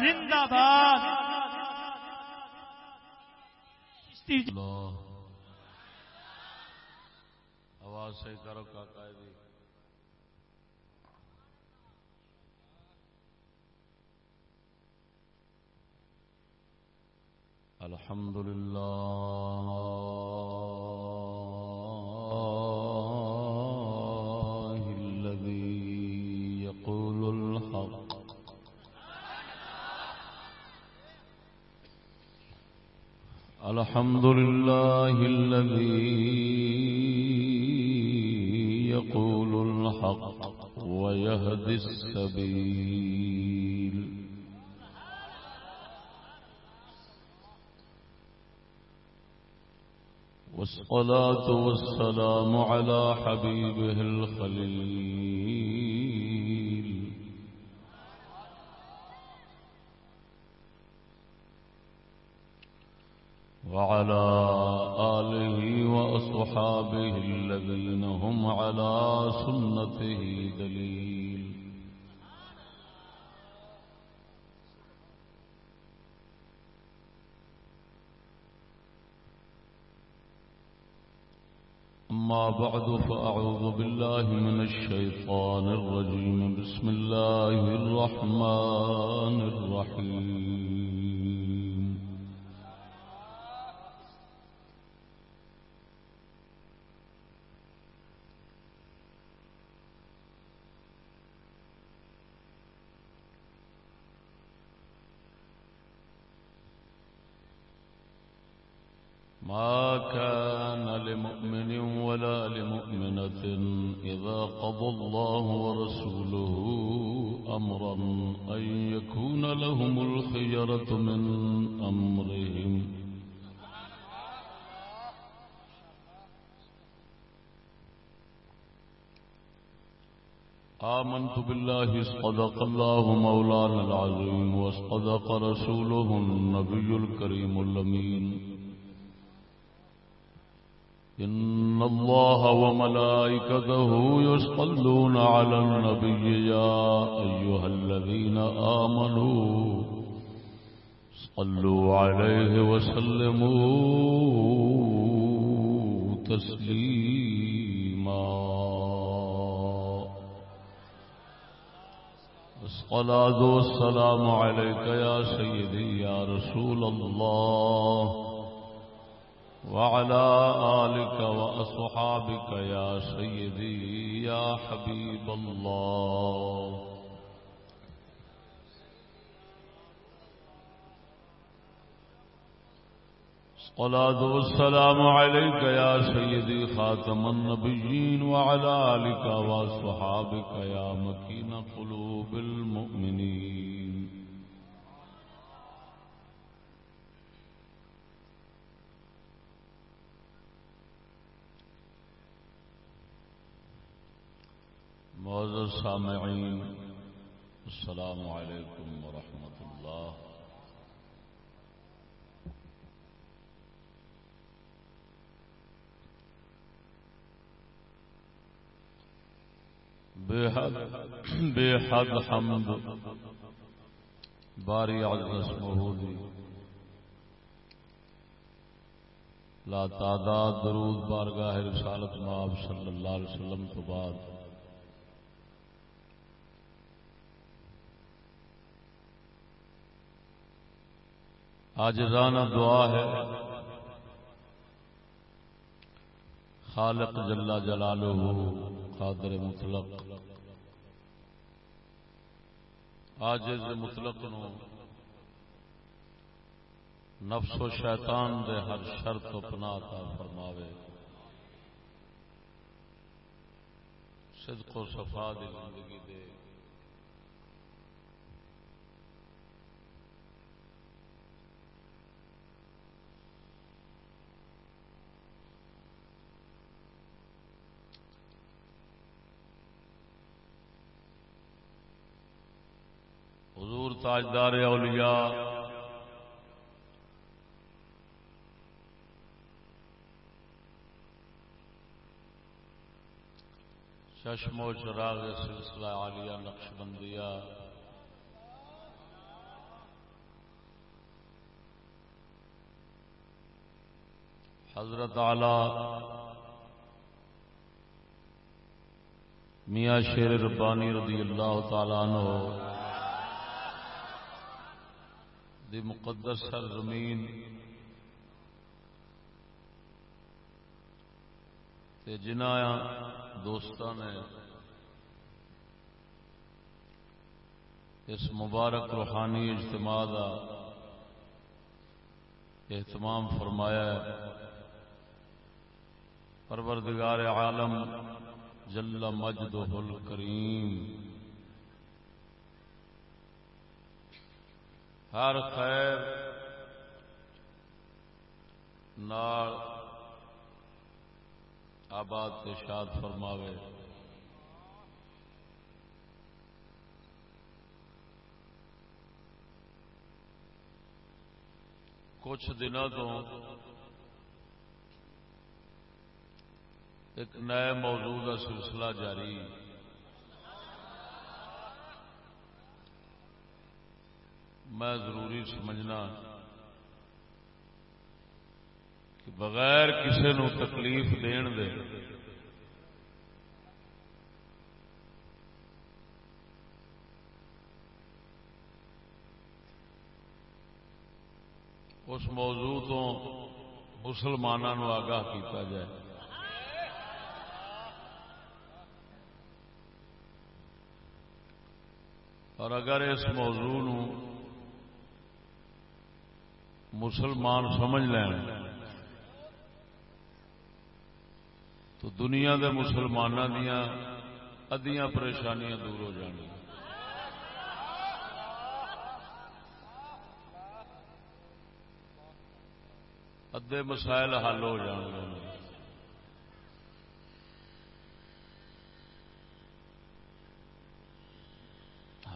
زندہ باد۔ آواز صحیح کرو کاکا جی۔ الحمد لله الحمد لله الذي يقول الحق ويهدي السبيل. والصلاة والسلام على حبيبه الخليل. وعلى آله وأصحابه الذين هم على سنته دليل. أما بعد فأعوذ بالله من الشيطان الرجيم. بسم الله الرحمن الرحيم. ما كان لمؤمن ولا لمؤمنة إذا قضى الله ورسوله أمرا أن يكون لهم الخيرة من أمرهم. آمنت بالله، صدق الله مولانا العظيم، وصدق رسوله النبي الكريم الأمين. إن الله وملائكته يصلون على النبي يا أيها الذين آمنوا صلوا عليه وسلموا تسليما الصلاة والسلام عليك يا سيدي يا رسول الله وعلى آلك وأصحابك يا سيدي، يا حبيب الله. الصلاة والسلام عليك يا سيدي خاتم النبيين وعلى آلك وأصحابك يا مكين قلوب المؤمنين. معزز سامعین، السلام علیکم ورحمۃ اللہ۔ بے حد بے حد حمد، باری عزت محودی لا تعداد درود بارگاہ رسالت ناب صلی اللہ علیہ وسلم تو بعد۔ آج رانا دعا ہے۔ خالق جلا جلالہ، قادر مطلق۔ آج مطلق نو۔ نفس و شیطان دے ہر شرط و پناہ تا فرماوے۔ صدق و صفا دی زندگی دے۔ تاجدار اولیاء۔ چشم و چراغ سلسلہ عالیہ نقش بندیا حضرت اعلی میاں شیر ربانی رضی اللہ تعالیٰ عنہ۔ دی مقدس سر زمین جنہ دوستان نے اس مبارک روحانی اجتماع کا اہتمام فرمایا ہے۔ پروردگار عالم جل مجد کریم ہر خیر نال آباد شاد فرماوے۔ کچھ دنوں تو ایک نئے موضوع کا سلسلہ جاری۔ میں ضروری سمجھنا کہ بغیر کسی نو تکلیف دین دے، اس موضوع تو مسلمانوں آگاہ کیتا جائے۔ اور اگر اس موضوع نو مسلمان سمجھ لین۔ تو دنیا دے مسلمانوں دیا ادیاں پریشانیاں دور ہو جان۔ ادے مسائل حل ہو جان۔ گے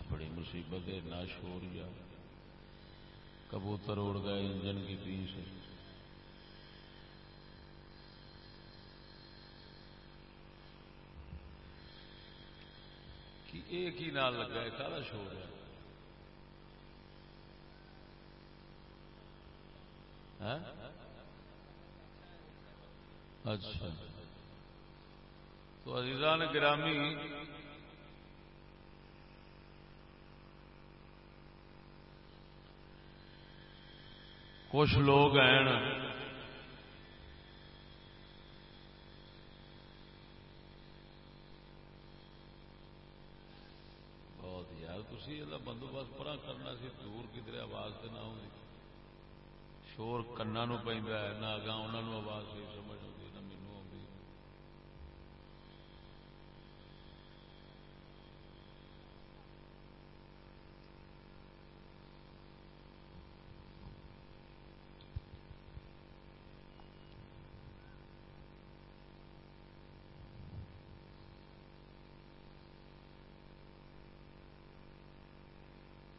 بڑی مصیبت ہے نہ شوریا کبوتر اڑ گئے، انجن کی تین سے ایک ہی نال لگا ہے کالا شور ہے۔ ہاں؟ اچھا۔ تو عزیزان گرامی کچھ لوگ ہیں۔ بہت یار تھی یہ بندوبست پرا کرنا سی، دور کدھر آواز تو نہ ہوگی شور کنا پہ نہ اگاں انہوں آواز سمجھ آتی نہ مینو آتی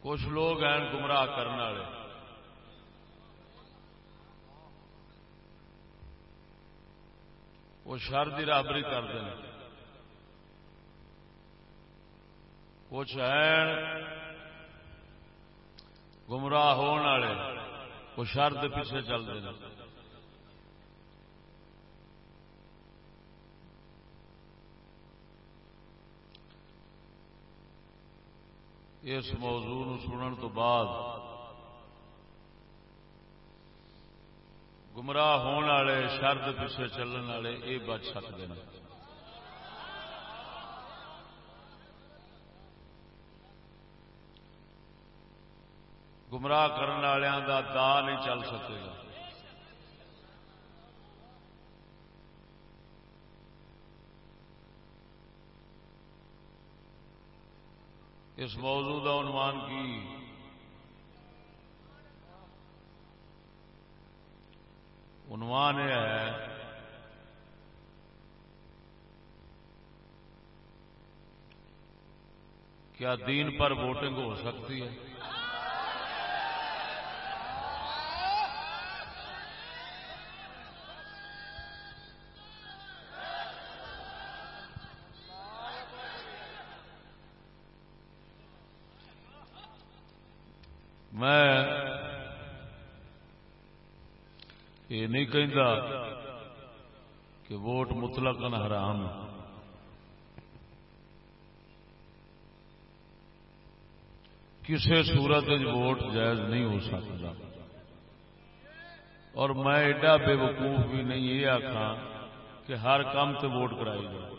کچھ لوگ ہیں گمراہ کرنے والے۔ وہ شر کی رابری کرتے ہیں۔ کچھ ہیں گمراہ ہونے والے، وہ شر کے پیچھے چلتے ہیں۔ اس موضوع سنن تو بعد گمراہ ہونے والے، شرد پیچھے چلن والے یہ بچ سکتے ہیں۔ گمراہ کرنے والوں کا دا نہیں چل سکے گا۔ اس موضوع کا عنوان کی؟ عنوان یہ ہے، کیا دین پر ووٹنگ ہو سکتی ہے؟ میں یہ نہیں کہتا کہ ووٹ مطلق حرام کسی صورت ووٹ جائز نہیں ہو سکتا اور میں ایڈا بے وقوف بھی نہیں، یہ آخا کہ ہر کام سے ووٹ کرائی جائے۔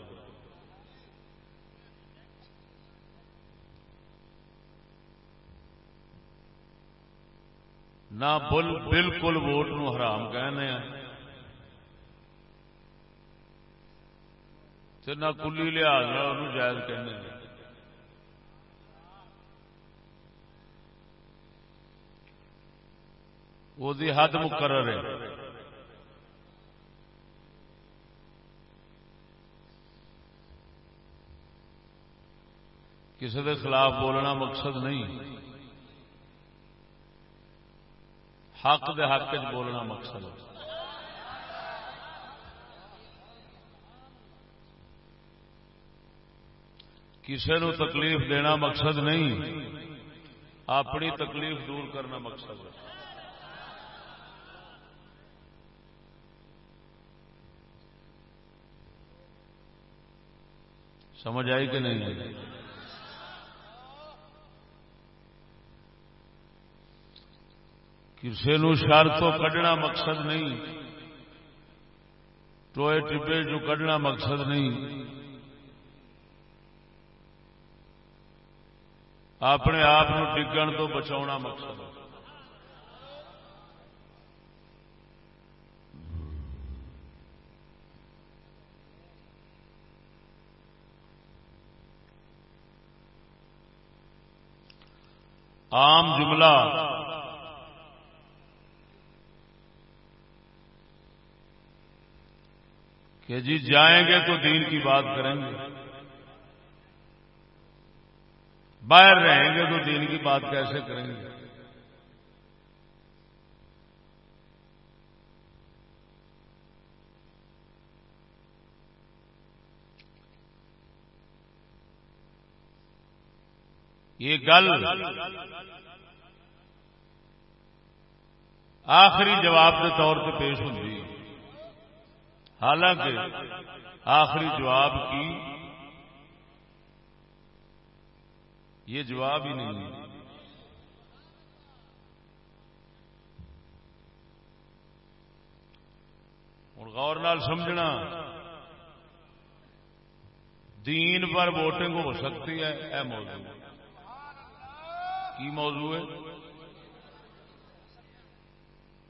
نہ بل بالکل ووٹ نو حرام کہنے ہیں نہ کلی لحاظ جائز کہنے ہیں وہ حد مقرر ہے کسی کے خلاف بولنا مقصد نہیں حق دے حق چ بولنا مقصد کسی نو تکلیف دینا مقصد نہیں، اپنی تکلیف دور کرنا مقصد ہے۔ سمجھ آئی کہ نہیں؟ کسی نو شر تو کڈنا مقصد نہیں، ٹوئے ٹبے جو کڈنا مقصد نہیں۔ اپنے آپ ڈگن تو بچا مقصد۔ عام جملہ کہ جی جائیں گے تو دین کی بات کریں گے۔ باہر رہیں گے تو دین کی بات کیسے کریں گے؟ یہ گل آخری جواب کے طور پہ پیش ہوتی حالانکہ آخری جواب کی یہ جواب ہی نہیں ہوں غور نال سمجھنا، دین پر ووٹنگ ہو سکتی ہے، اے موضوع۔ کی موضوع ہے؟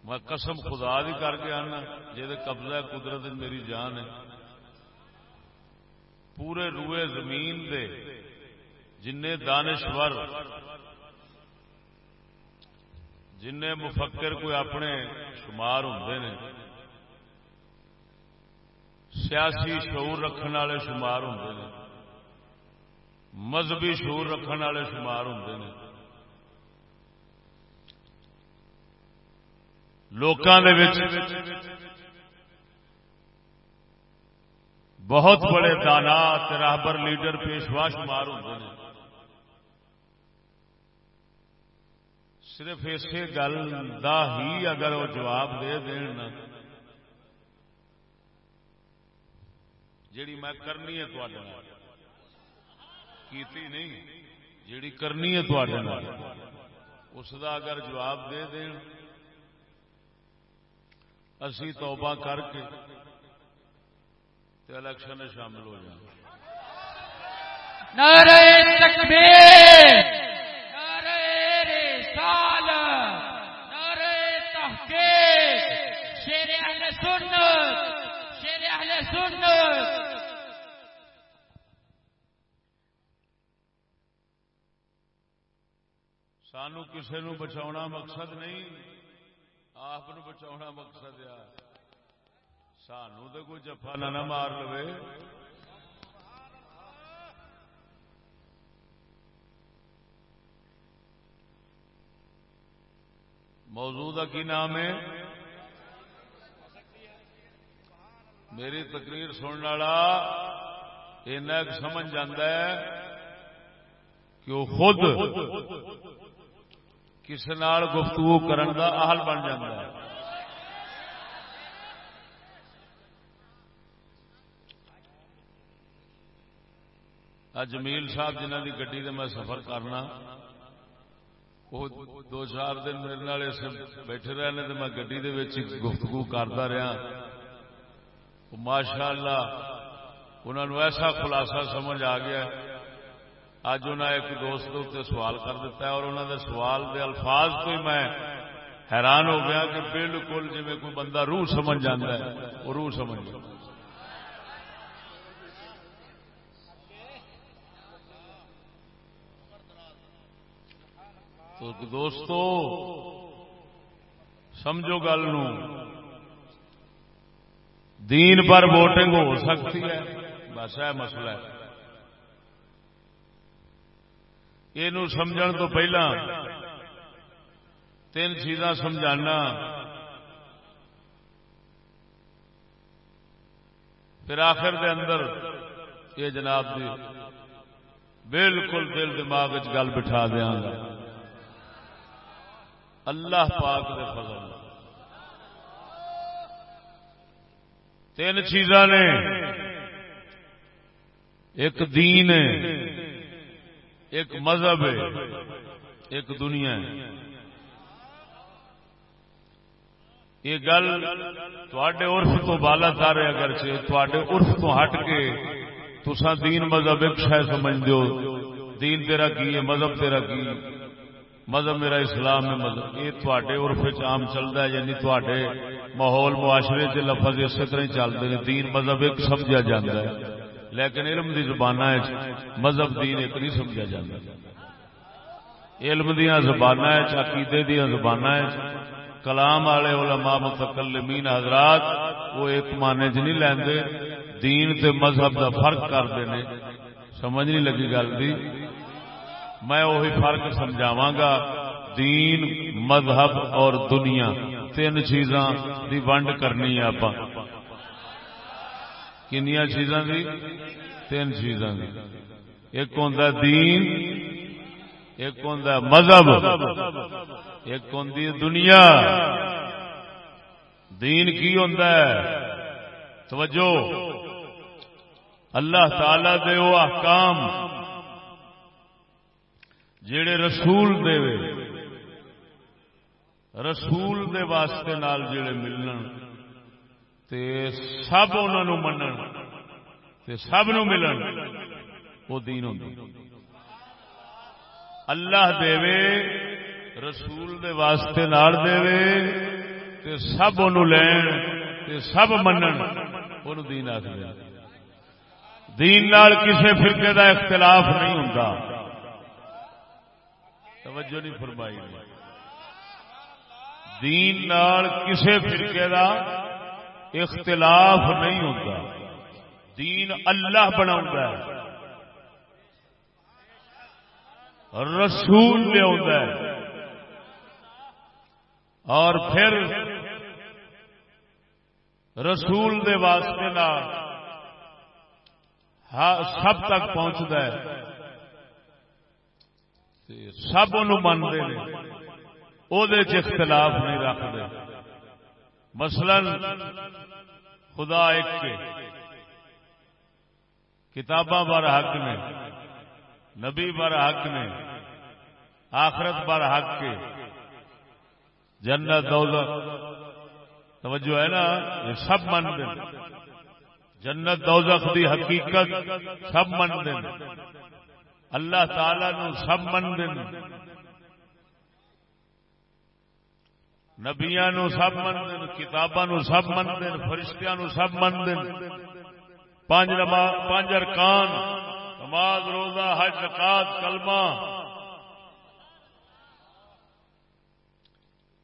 میں قسم خدا بھی کر کے آنا، جہد قبضہ قدرت میری جان ہے۔ پورے روئے زمین دے جن دانشور جن مفکر کوئی اپنے شمار ہوں نے، سیاسی شعور رکھنے والے شمار ہوں مذہبی شعور رکھنے والے شمار ہوں نے۔ لوکاں دے وچ بہت بڑے دانا راہبر لیڈر پیشوا شمار ہوتے ہیں صرف اسی گل دا ہی اگر وہ جواب دے دین جیڑی میں کرنی ہے کیتی نہیں، جیڑی کرنی ہے اس دا اگر جواب دے دین اسی توبہ کر کے الیکشن شامل ہو جائیں شیر اہل سنت شیر اہل سنت۔ سانو کسی نو بچاؤنا مقصد نہیں۔ آپ بچا مقصد آ سانو تو کوئی جفا نہ مار لو موضوع کا کی نام ہے؟ میری تقریر سننے والا ایک سمجھ جاتا ہے کہ وہ خود کسی نال گفتگو کرن دا اہل بن جاتا ہے۔ جمیل صاحب جنہ دی گڈی تے میں سفر کرنا، وہ دو چار دن میرے نال بیٹھے رہنے تو میں گڈی دے وچ گفتگو کرتا رہا۔ ماشاءاللہ انہوں نے ایسا خلاصہ سمجھ آ گیا ہے۔ اج انہیں ایک دوست اتنے سوال کر دیتا ہے اور انہوں نے سوال دے الفاظ تو ہی میں حیران ہو گیا کہ بالکل جی کوئی بندہ روح سمجھ جاتا ہے، وہ روح سمجھ جاتا تو دوستو، سمجھو گل دین پر ووٹنگ ہو سکتی ہے، بس ہے مسئلہ ہے۔ یہ سمجھ تو پہلا تین چیزاں سمجھانا۔ پھر آخر دے اندر یہ جناب دی بالکل دل دماغ گل بٹھا دیا گا اللہ پاک دے فضل۔ تین چیزاں نے۔ ایک دین ہے۔ ایک مذہب ہے، ایک دنیا ہے۔ یہ گل تے ارف تو بالا تارے اگر تے ارف تو ہٹ کے تسا دین مذہب ایک شہ سمجھ دو دین تیرا کی ہے، مذہب تیرا کی مذہب میرا اسلام ہے، مذہب۔ یہ تے ارف عام چلتا ہے یعنی تے ماحول، معاشرے سے لفظ اسی طرح چلتے ہیں۔ دین مذہب ایک سمجھا جاتا ہے۔ لیکن علم دی زبان مذہب دین ایک نہیں سمجھا جاتا علم دیا زبان عقیدے دیا زبان کلام والے علماء متکلمین حضرات وہ ایک مانے چ نہیں لیندے۔ دین تے مذہب دا فرق کرتے ہیں سمجھ نہیں لگی گل دی۔ میں وہی فرق سمجھاوا گا۔ دین، مذہب اور دنیا، تین چیزاں دی ونڈ کرنی ہے آپ کنیا چیزاں دی؟ تین چیزاں دی۔ ایک ہوں دین، ایک ہوں مذہب، ایک ہوں دنیا۔ دین کی ہوں توجہ۔ اللہ تعالی دے وہ احکام جڑے رسول دے رسول دے واسطے نال جڑے ملن۔ تے سب انہوں منن، تے سب نو ملن، وہ دین ہوں اللہ دے رسول دے واسطے نال دے تے سب انہوں لین، تے سب منن وہ دین آخر دین نال کسے فرقے دا اختلاف نہیں ہوں توجہ نہیں فرمائی۔ دین نال کسے فرقے دا اختلاف نہیں ہوتا۔ دین اللہ بنا رسول لیا اور پھر رسول دے واسطے سب تک پہنچتا ہے۔ سب ان منتے ہیں وہ اختلاف نہیں رکھتے مثلا خدا ایک کے کتاباں بر حق نے، نبی بر حق نے، آخرت بر حق کے، جنت دوزخ توجہ ہے نا، یہ سب من دیں جنت دوزخ دی حقیقت سب من دیں اللہ تعالی نو سب من دیں نبیا نو سب من کتاباں سب من فرشتیاں نو سب من پانچ پانچ ارکان، نماز، روزہ، حج، زکات، کلمہ۔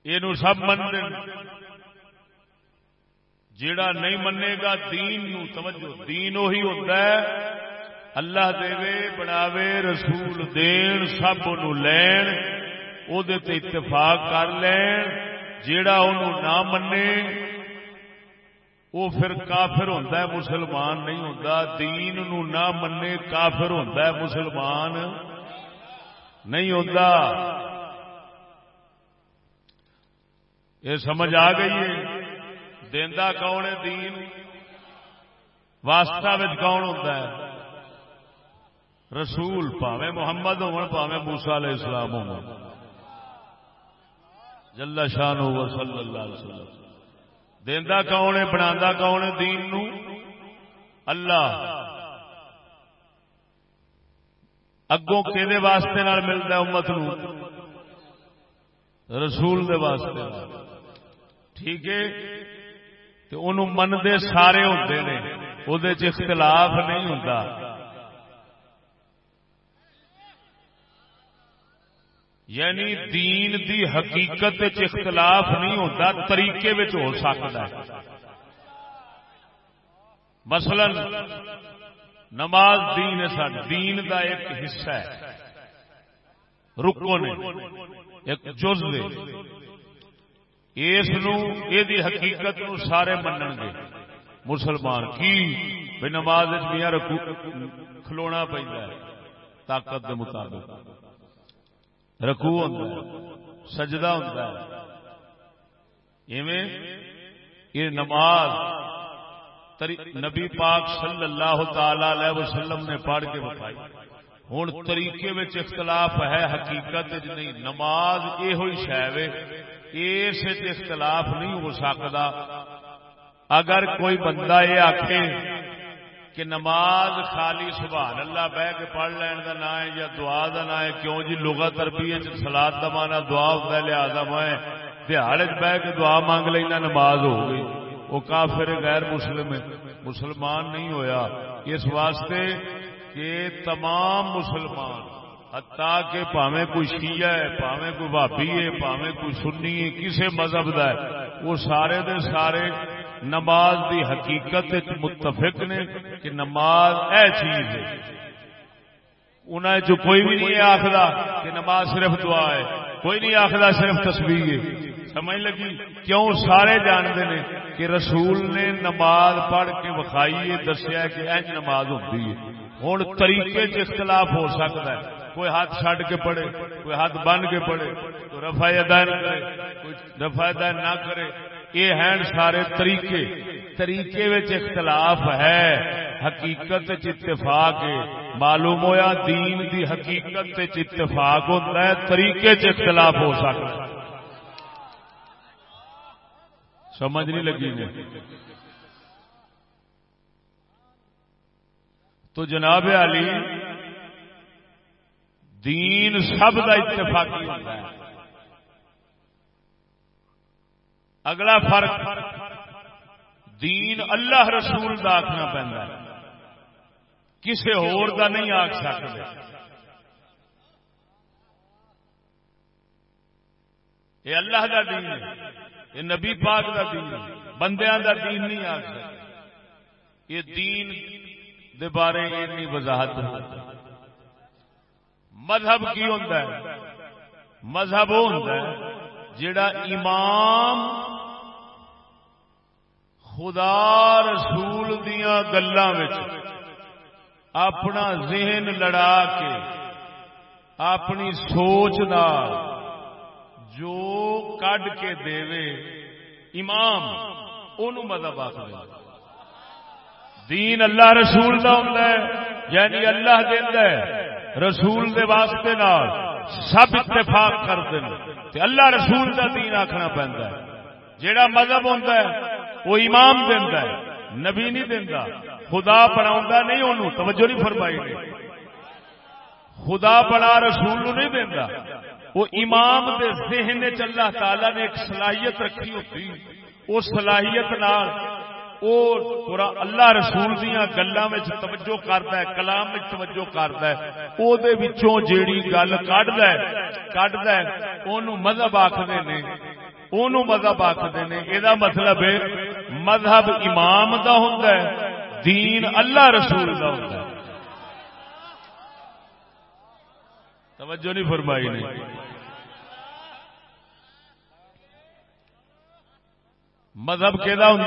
یہ سب من جیڑا نہیں منے گا، دین نو توجہ، دین وہی ہوتا ہے۔ اللہ دے بناوے، رسول دین، سب نو لین او دے تے اتفاق کر لین۔ جیڑا انہوں نہ منے وہ پھر کافر ہوتا ہے، مسلمان نہیں ہوتا دین نو نہ منے کافر ہوتا ہے، مسلمان نہیں ہوتا یہ سمجھ آ گئی ہے؟ دینا کون ہے؟ دین۔ واسطہ کون ہوتا ہے؟ رسول پاوے، محمد ہون پاوے موسا علیہ السلام ہو جلا شان ہو صلی اللہ علیہ وسلم۔ دینا کون ہے؟ بنا کون ہے؟ دین نو۔ اللہ۔ اگوں کہ واسطے نال ملتا امت نو؟ رسول دے واسطے ٹھیک ہے؟ تو منتے سارے ہوتے ہیں وہ اختلاف نہیں ہوتا یعنی دین دی حقیقت اختلاف نہیں ہوتا طریقے ہو سکتا ہے۔ مثلا، نماز دین ہے دین دا ایک حصہ ہے۔ رکو نے، ایک جز دے اس دی حقیقت نو سارے منن گے۔ مسلمان، کی؟ بھائی نماز میاں رکو، کھلونا پہ طاقت دے مطابق۔ رکو ہوں سجدہ ہوں یہ نماز نبی پاک صلی اللہ تعالی وسلم نے پڑھ کے بتائی۔ ہوں طریقے میں اختلاف ہے حقیقت نہیں، نماز یہ ہوئی شہ اس اختلاف نہیں ہو سکتا اگر کوئی بندہ یہ آخے کہ نماز خالی سبحان اللہ بہ کے پڑھ لین کا نام ہے یا دعا کا نام ہے؟ کیوں جی لوگا تربی سلاد جی کا مانا دعا ہوتا ہے، لہٰذا میں دہاڑ بہ کے دعا مانگ لینا، نماز ہو گئی۔ وہ کافر غیر مسلم ہے۔ مسلمان نہیں ہویا۔ اس واسطے کہ تمام مسلمان، حتیٰ کہ پاوے کوئی شیعہ ہے پاوے کوئی بھابی ہے پاوے کوئی سنی ہے کسی مذہب کا ہے، وہ سارے دے سارے نماز دی حقیقت متفق نے کہ نماز اے چیز ہے۔ انہیں جو کوئی بھی نہیں آخر کہ نماز صرف دعا ہے، کوئی نہیں آخر صرف تصویر ہے۔ سمجھ لگی؟ کیوں سارے جانتے ہیں کہ رسول نے نماز پڑھ کے وکھائی دسیا کہ اج نماز ہوتی ہے۔ ہوں طریقے چ اختلاف ہو سکتا ہے۔ کوئی ہاتھ چھڈ کے پڑھے کوئی ہاتھ بن کے پڑھے کوئی رفا ادا نہ کرے، کوئی رفا ادا نہ کرے۔ یہ ہیں سارے طریقے۔ طریقے اختلاف ہے۔ حقیقت اتفاق معلوم ہوا دین دی حقیقت اتفاق ہوتا ہے، طریقے اختلاف ہو سکتا سمجھ نہیں لگی نے تو جناب علی، دین سب کا اتفاقی ہوتا ہے۔ اگلا فرق دین اللہ رسول کا آخنا پہنتا ہے۔ کسی ہور کا نہیں آخ سکتے یہ اللہ کا دین ہے۔ یہ نبی پاک کا دین ہے۔ بندیاں کا دین نہیں آخ سکتے یہ دین دے بارے اتنی وضاحت مذہب کی ہوتا ہے؟ مذہب وہ ہوتا ہے جڑا امام خدا رسول دیا گلوں اپنا ذہن لڑا کے، اپنی سوچ دا جو کڈ کے دے امام ان مذہب آخر دین اللہ رسول کا ہوں یعنی اللہ دینا رسول دے واسطے نال سب اتفاق کرتے ہیں اللہ رسول کا دین آخنا پہنتا ہے۔ جیڑا مذہب ہوتا ہے وہ امام دینا ہے، نبی نہیں دینا خدا بنا نہیں انہوں توجہ نہیں فرمائی خدا بنا رسول نہیں دینا وہ امام دے ذہن اللہ تعالی نے ایک صلاحیت رکھی ہوتی۔ اس صلاحیت نال اللہ رسول دیا گلوں میں توجہ کرتا ہے، کلام میں توجہ کرتا ہے۔ وہ جیڑی گل کھڈ کھڈ مذہب آخر نے۔ مذہب آخر نے۔ یہ مطلب ہے مذہب امام دا ہوں دین اللہ رسول دا ہوں توجہ نہیں فرمائی نہیں مذہب کہ ہوں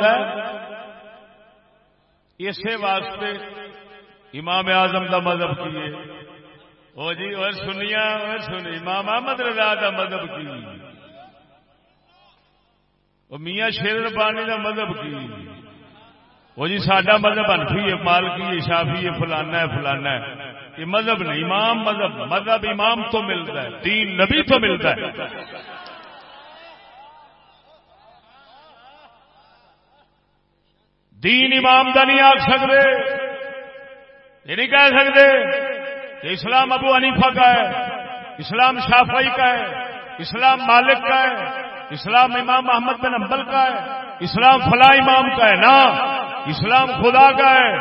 اسی واسطے امام اعظم دا مذہب کی او جی اور سنیا اور سنی امام احمد رضا دا مذہب کی۔ وہ میاں شیر ربانی کا مذہب کی؟ وہ جی سڈا مذہب انفی ہے، مالکی ہے، شافی ہے، فلانا ہے فلانا ہے۔ یہ مذہب نہیں، امام مذہب مذہب امام تو ملتا ہے، دین نبی تو ملتا ہے۔ دین امام دا نہیں آخ سکتے یہ نہیں کہہ سکتے کہ اسلام ابو حنیفہ کا ہے، اسلام شافعی کا ہے، اسلام مالک کا ہے۔ اسلام امام محمد بن امبل کا ہے، اسلام فلاں امام کا ہے نا، اسلام خدا کا ہے،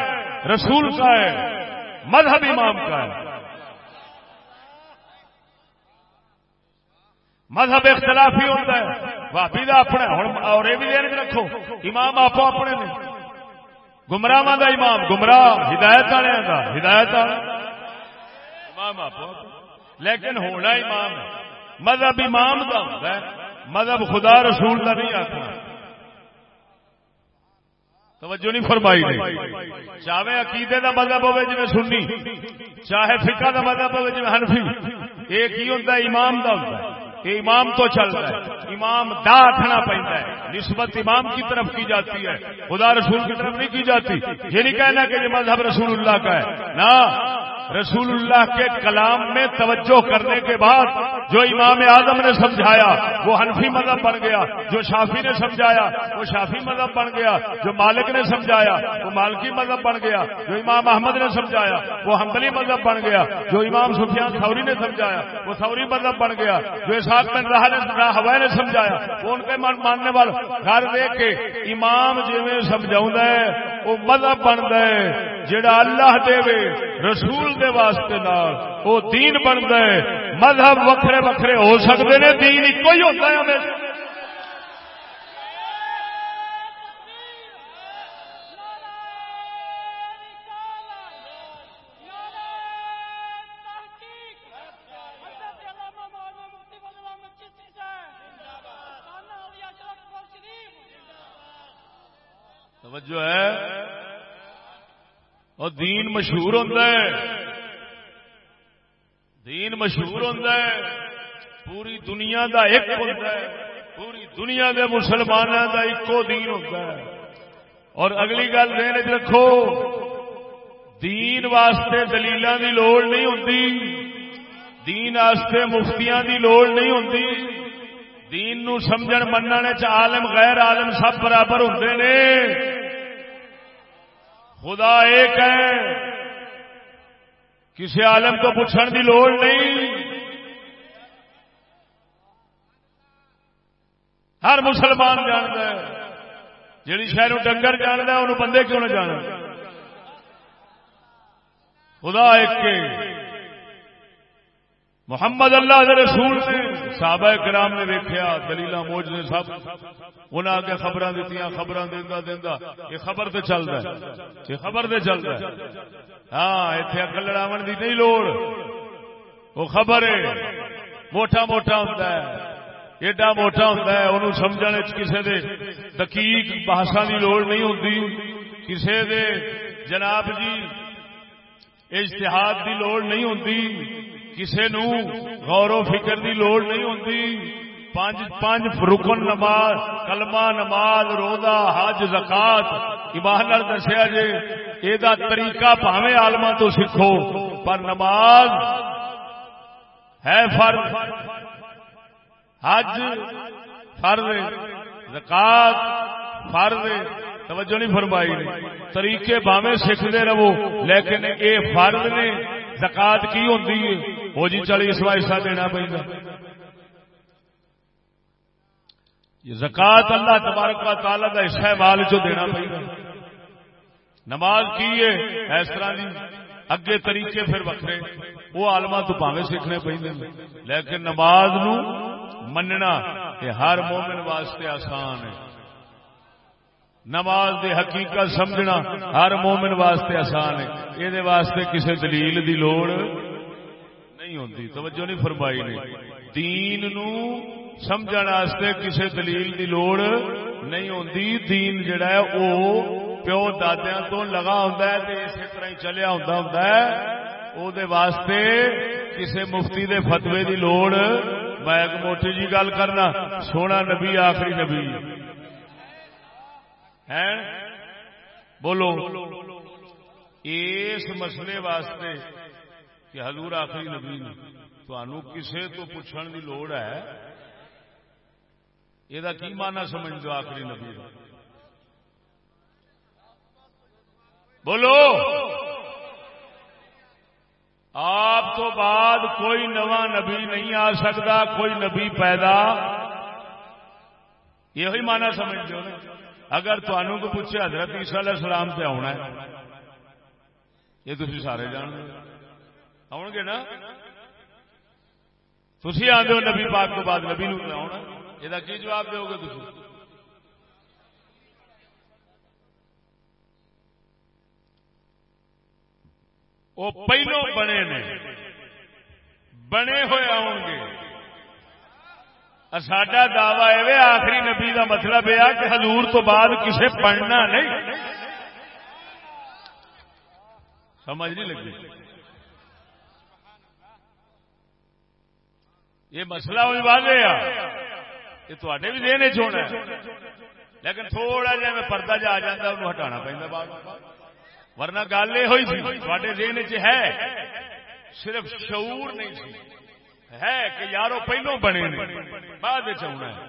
رسول کا ہے، مذہب امام کا ہے۔ مذہب اختلافی ہوتا ہے۔ بھابی کا اپنا ہوں اور یہ بھی دین رکھو، امام آپ اپنے نے۔ گمراہ کا امام، گمراہ، ہدایت والے کا ہدایت امام آپ لیکن ہونا امام مذہب امام کا ہوتا ہے۔ مذہب خدا رسول کا نہیں آتا۔ توجہ نہیں فرمائی نہیں چاہے عقیدے کا مذہب ہوے جی سنی، چاہے فکا کا مذہب ہوے جی ہنفی ایک ہی ہوتا ہے؟ امام کا ہوتا ہے۔ کہ امام تو چلتا ہے۔ امام دا آخنا پہنتا ہے۔ نسبت امام کی طرف کی جاتی ہے۔ خدا رسول کی طرف نہیں کی جاتی۔ یہ نہیں کہنا کہ یہ مذہب رسول اللہ کا ہے۔ نہ۔ رسول اللہ کے کلام میں توجہ کرنے کے بعد جو امام اعظم نے سمجھایا، وہ حنفی مذہب بن گیا، جو شافی نے سمجھایا، وہ شافی مذہب بن گیا، جو مالک نے سمجھایا، وہ مالکی مذہب بن گیا، جو امام احمد نے سمجھایا، وہ حنبلی مذہب بن گیا، جو امام سفیان سوری نے سمجھایا، وہ سوری مذہب بن گیا، جو اسحاق بن راہ نے ہوا نے سمجھایا، وہ ان کے ماننے والے۔ گھر دیکھ کے امام جی سمجھاؤں وہ مذہب بنتا ہے جڑا اللہ دے رسول دے واسطے نال۔ او دین بنتا ہے۔ مذہب وکھرے وکھرے ہو سکتے ہیں دین ایک ہی ہوتا ہے جو ہے۔ اور دین مشہور ہوتا ہے۔ دین مشہور ہوتا ہے، پوری دنیا دا ایک ہوتا ہے، پوری دنیا دے مسلمانوں دا ایکو دین ہوتا ہے۔ اور اگلی گل دین رکھو، دین واسطے دلیل دی لوڑ نہیں ہوتی دین واسطے مفتیاں دی لوڑ نہیں ہوتی دین نو سمجھن مننے چ عالم، غیر عالم سب برابر ہوتے نے۔ خدا ایک ہے کسی عالم کو پوچھنے کی لوڑ نہیں۔ ہر مسلمان جانتا ہے۔ جیڑی شہر ڈنگر جانتا ہے انہوں بندے کیوں نہ جانا خدا ایک محمد اللہ دے رسول نے صحابہ کرام نے ویکیا دلیل موج نے سب۔ انہیں آگے خبر دیتی خبر دینا دینا یہ خبر تو چلتا ہے۔ یہ خبر تو چلتا ہے۔ ہاں اتنے اکل لڑاو کی نہیں لوڑ۔ وہ خبر ہے۔ موٹا موٹا ہوتا ہے۔ ایڈا موٹا ہوتا ہے۔ انہوں سمجھنے کسی دے دقیق بحثا کی لوڑ نہیں ہوتی کسی دے جناب جی اجتہاد کی لوڑ نہیں ہوتی کسی نو غور و فکر دی لوڑ نہیں ہوتی پانچ پانچ رکن نماز، کلمہ نماز، روزہ، حج، زکات۔ ایمان دسیا جی یہ طریقہ پاوے آلما تو سیکھو۔ پر نماز ہے فرض۔ حج فرض زکات فرض توجہ نہیں فرمائی۔ طریقے باوے سیکھتے رہو، لیکن اے فرض نے زکات کی ہوتی ہے؟ وہ جی چلی اس حصہ دینا پہنا زکات اللہ تبارک کا تعالی کا حصہ مال چو دینا پہنا نماز کی ہے، اس طرح کی اگے طریقے پھر وکرے وہ آلما تو پاوے سیکھنے پہ لیکن نماز نو مننا کہ ہر مومن واسطے آسان ہے۔ نماز دی حقیقت سمجھنا ہر مومن واسطے آسان ہے۔ یہ واسطے کسی دلیل دی لوڑ نہیں ہوتی توجہ نہیں فرمائی نے۔ دین نو سمجھنے واسطے کسی دلیل دی لوڑ نہیں ہوتی دین جڑا ہے او پیو دادیا تو لگا ہوتا ہے تے اسی طرح ہی چلیا ہوتا ہوتا ہے۔ او دے واسطے کسی مفتی دے فتوے دی لوڑ۔ میں ایک موٹی جی گل کرنا، سونا نبی، آخری نبی۔ بولو۔ اس مسئلے واسطے کہ حضور آخری نبی نے کسے تو پوچھنے کی لوڑ ہے؟ یہ کی مانا سمجھ دو آخری نبی بولو۔ آپ تو بعد کوئی نواں نبی نہیں آ سکتا، کوئی نبی پیدا۔ یہ مانا سمجھ دو۔ اگر تمہوں کو پوچھے حضرت عیسیٰ علیہ السلام سے آنا ہے، یہ تھی سارے جان آؤ گے نا؟ تھی آدھے ہو نبی پاک تو بعد نبی نو آنا یہ کی جواب دو گے تھی وہ پہلو بنے نے۔ بنے ہوئے آؤ گے۔ ساڈا دعوی ہے آخری نبی کا مطلب یہ کہ حضور تو بعد کسے پڑھنا نہیں۔ سمجھ نہیں لگی۔ یہ مسئلہ ہوئی واضح یہ تے بھی دین چنا لیکن تھوڑا جہا میں پردہ جا جاتا انہوں ہٹانا پہنتا بعد۔ ورنہ گل یہ ہوئی تھی تھوڑے دین چ ہے، صرف شعور نہیں سی ہے کہ یارو پہلو بنے بعد چنا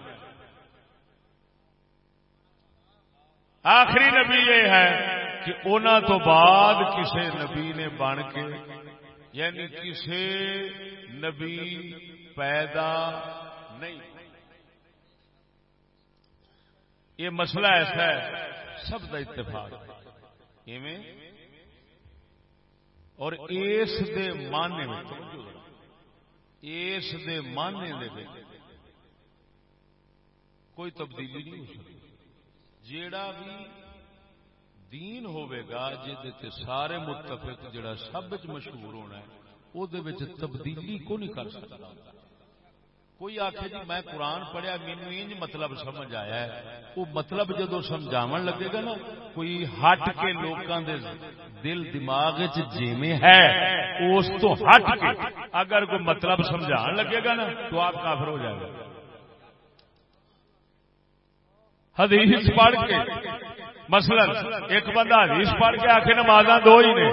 آخری نبی یہ ہے کہ انہوں تو بعد کسی نبی نے بن کے یعنی کسی نبی پیدا نہیں۔ یہ مسئلہ ایسا ہے، سب کا اتفاق۔ اور اس دے ماننے میں اس دے ماننے دے کوئی تبدیلی نہیں ہو سکتی۔ جیڑا بھی دین ہوئے گا، جہد سارے متفق جڑا سب مشہور ہونا ہے وہ تبدیلی کو نہیں کر سکتا۔ کوئی آخ جی میں قرآن پڑھیا مینو انج مطلب سمجھ آیا ہے۔ وہ مطلب جدو سمجھا لگے گا نا، کوئی ہٹ کے لوگوں دے دل دماغ جیویں ہے، اس تو ہٹ کے اگر کوئی مطلب سمجھا لگے گا نا، تو آپ کافر ہو جائے گا۔ حدیث پڑھ کے، مثلا ایک بندہ حدیث پڑھ کے آخر نماز دو ہی نے۔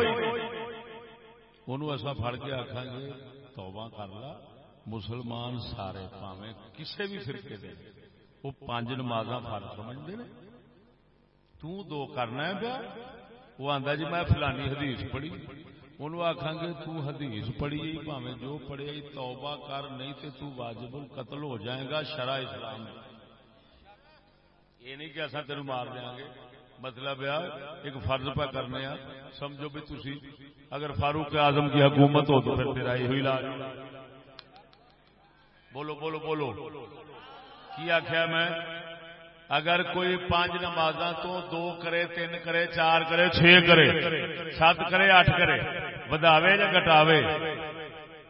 انہوں ایسا پڑھ کے آخان گے، توبہ کر لا۔ مسلمان سارے پاوے کسی بھی فرقے دے وہ پانچ نماز فرق سمجھتے ہیں تو دو کرنا ہے پیا۔ وہ آتا جی میں فلانی حدیث پڑھی۔ انہوں آخان گے تو حدیث پڑھی پاوے جو پڑھے توبہ کر، نہیں تے تو واجب قتل ہو جائے گا شرع اسلام۔ یہ نہیں کہ اصا تین مار دیا گے۔ مطلب ایک فرض پہ کرنے سمجھو بھی تھی اگر فاروق اعظم کی حکومت ہو تو پھر تیرا یہ علاج۔ بولو بولو بولو۔ کی آخیا میں؟ اگر کوئی پانچ نماز تو دو کرے، تین کرے، چار کرے چھ کرے، سات کرے اٹھ کرے وداوے یا گٹاوے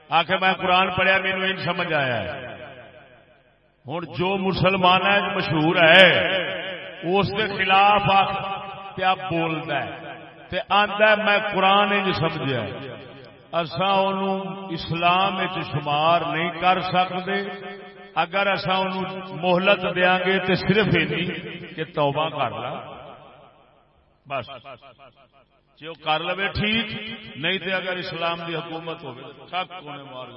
آخ میں قرآن پڑھیا مینو یہ سمجھ آیا ہے۔ ہوں جو مسلمان ہے مشہور ہے، اس کے خلاف پیا بولتا ہے آدھا میں قرآن سمجھا اسا اسلام شمار نہیں کر سکتے اگر اصا مہلت دیا گے تو صرف یہ کہ توبہ کر لا۔ بس۔ جی وہ کر لو ٹھیک، نہیں تو اگر اسلام کی حکومت ہو مار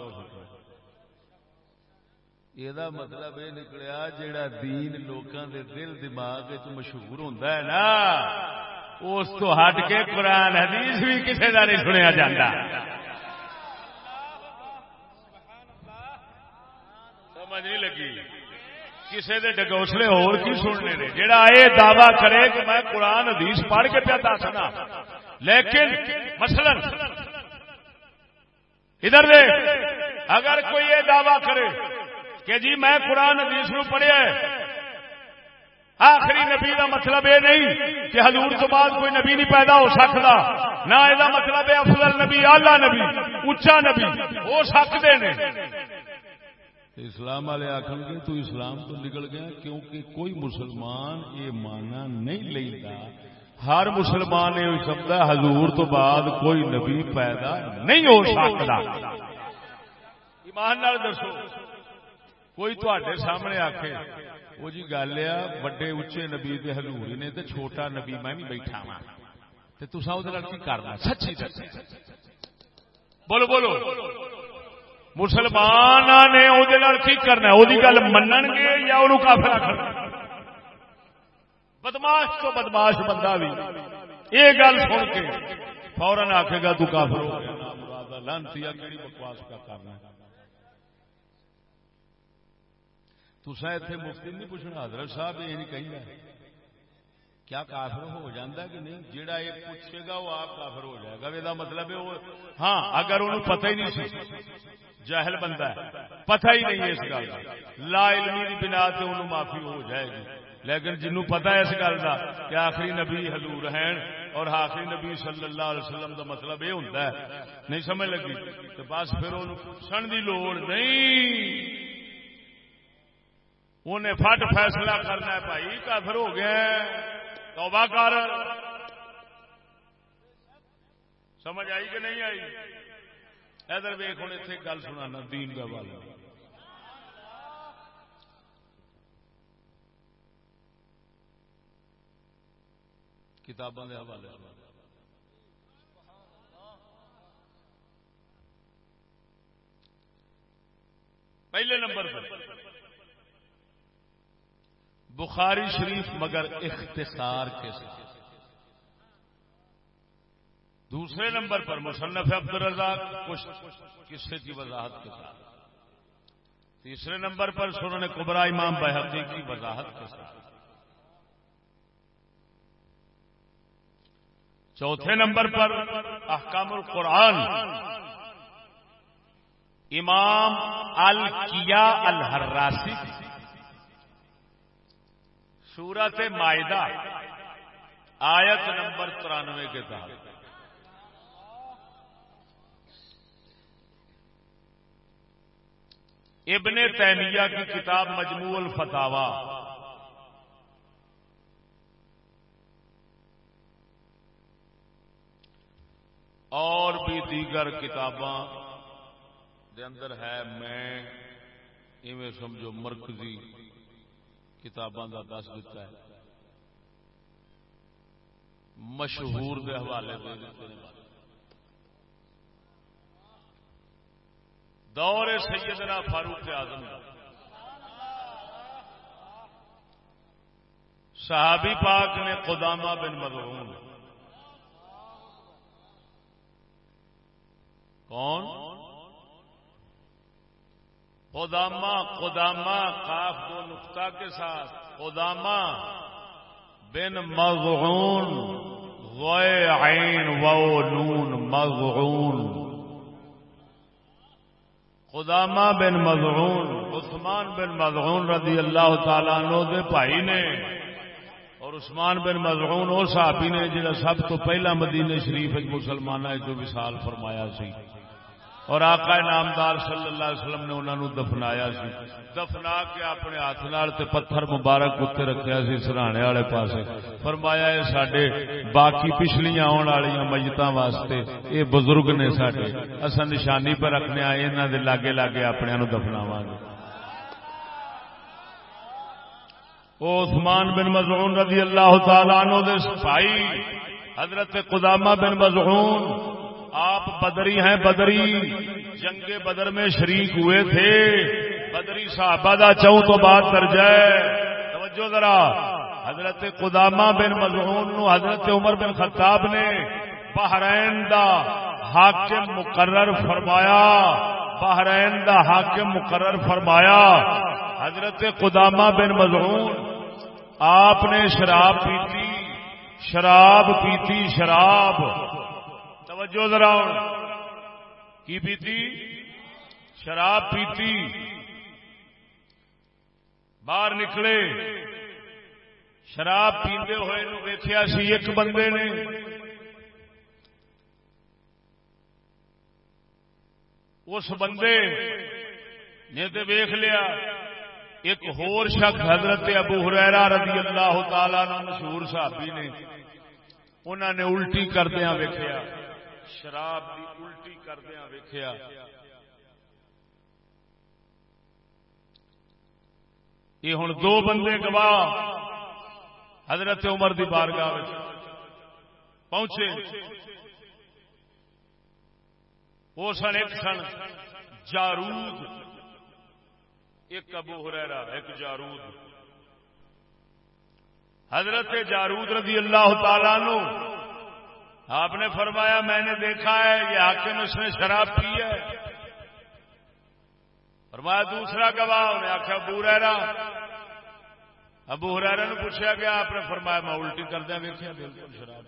یہ مطلب یہ نکلیا جہا دین لوگوں کے دل دماغ مشہور ہوں نا، اس تو ہٹ کے قرآن حدیث بھی کسی کا نہیں سنیا جاتا سمجھ نہیں لگی۔ کسی کے ڈگوسلے ہور کی سننے نے جڑا یہ دعوی کرے کہ میں قرآن حدیث پڑھ کے پیا دسنا لیکن مثلا ادھر دے، اگر کوئی یہ دعوی کرے کہ جی میں قرآن حدیث نو پڑھیا آخری نبی کا مطلب یہ نہیں کہ حضور تو بعد کوئی نبی نہیں پیدا ہو سکتا۔ نہ یہ مطلب ہے افضل نبی آلہ نبی اچا نبی۔ ہو سکتے ہیں اسلام والے آخر گے تو اسلام تو نکل گیا کیونکہ کوئی مسلمان یہ مانا نہیں لیتا۔ ہر مسلمان یہ سمجھتا حضور تو بعد کوئی نبی پیدا نہیں ہو سکتا۔ ایمان دسو۔ کوئی تے سامنے آخے وہ جی گل آ وڈے اچے نبی دے حضور نے تے چھوٹا نبی میں بھی بیٹھا وا تے تسا وہ کی کرنا؟ سچی بولو بولو۔ مسلمان نے وہ کی کرنا وہ گل من گے یا وہ کافر آخر بدماش تو بدماش بندہ بھی۔ یہ گل سن کے فورن آخے گا، تو کافر ہو گیا۔ لانتی بکواس کا کرنا تسا اتنے مفتی نہیں پوچھنا، حضرت صاحب، یہ نہیں کہیں کیا کافر ہو جاتا کہ نہیں؟ جہاں یہ پوچھے گا، وہ آپ کافر ہو جائے گا۔ یہ مطلب ہے وہ ہاں اگر انہوں پتہ ہی نہیں سی۔ جاہل بندہ ہے۔ پتہ ہی نہیں ہے اس گل کا۔ لا علمی کی بنا سے انہوں معافی ہو جائے گی۔ لیکن جنہوں پتا ہے اس گل کا کہ آخری نبی حضور ہیں اور آخری نبی صلی اللہ علیہ وسلم کا مطلب یہ ہوتا ہے۔ نہیں سمجھ لگی؟ تو بس پھر انہوں پوچھنے کی لوڑ نہیں۔ انہیں فٹ فیصلہ کرنا ہے بھائی کافر ہو گیا توبہ کر۔ سمجھ آئی کہ نہیں آئی؟ ادھر ویخ ہوں اتنے گل سنا دین کا بال کتابوں کے حوالے۔ پہلے نمبر پر۔ بخاری شریف مگر اختصار کے ساتھ۔ دوسرے نمبر پر مصنف عبد الرزاق کچھ قصے کی وضاحت کے ساتھ۔ تیسرے نمبر پر سنن کبرا امام بحقی کی وضاحت کے ساتھ۔ چوتھے نمبر پر احکام القرآن۔ امام الکیا الحراسی۔ سورت معدہ آیت نمبر ترانوے کے تحت۔ ابن تیمیہ کی کتاب مجموع الفتاوا اور بھی دیگر کتاباں دے اندر ہے میں ایویں سمجھو مرکزی کتاباں کا دس دیتا ہے۔ مشہور دے حوالے دے دیتے ہیں دور سیدنا فاروق اعظم۔ صحابی پاک نے قدامہ بن مظہون کون؟ قدامہ قدامہ کاف دو نقطہ کے ساتھ۔ قدامہ بن مظہون غوئے عین و نون مظہون خدامہ بن مزعون عثمان بن مزعون رضی اللہ تعالیٰ عنہ دے بھائی نے۔ اور عثمان بن مزعون وہ صحابی نے جہاں سب تو پہلا مدینے شریف مسلمان جو وصال فرمایا سی۔ اور آقا نامدار صلی اللہ علیہ وسلم نے انہوں نے دفنایا سی۔ دفنا کے اپنے ہاتھ نال تے پتھر مبارک اتنے رکھا سی سرانے والے پاس فرمایا یہ سڈے باقی پچھلیاں آن والی میت واسطے یہ بزرگ نے سڈے اصا نشانی پر رکھنے آئے انہوں دے لاگے لاگے اپنے دفناوا گے او عثمان بن مزعون رضی اللہ تعالیٰ عنہ دے بھائی حضرت قدامہ بن مزعون آپ بدری ہیں بدری۔ جنگ بدر میں شریک ہوئے تھے۔ بدری صحابہ دا چون تو بات کر جائے توجہ ذرا۔ حضرت قدامہ بن مظہون نو حضرت عمر بن خطاب نے بحرین دا حاکم مقرر فرمایا۔ بحرین دا حاکم مقرر فرمایا۔ حضرت قدامہ بن مظہون آپ نے شراب پیتی شراب پیتی، شراب۔ توجہ ذرا کی پیتی؟ شراب پیتی۔ باہر نکلے۔ شراب پیندے ہوئے ویخیا سی ایک بندے نے۔ اس بندے نے تو ویخ لیا۔ ایک ہور شخص حضرت ابو ہریرا رضی اللہ تعالی مشہور صحابی نے۔ انہوں نے الٹی کردیا ویخیا شراب کی الٹی کردیا ویخیا یہ ہوں دو بندے گواہ حضرت عمر دی بارگاہ پہنچے۔ وہ سن، ایک سن، جارود۔ ایک ابو ہریرا ایک جارود۔ حضرت جارود رضی اللہ تعالیٰ نو آپ نے فرمایا، میں نے دیکھا ہے، یہ حاکم اس نے شراب پی ہے۔ فرمایا، دوسرا گواہ، انہیں آخیا ابو ریرا ابو ہریرا نے پوچھا گیا، آپ نے فرمایا، میں الٹی کر دیا ویکیا بالکل شراب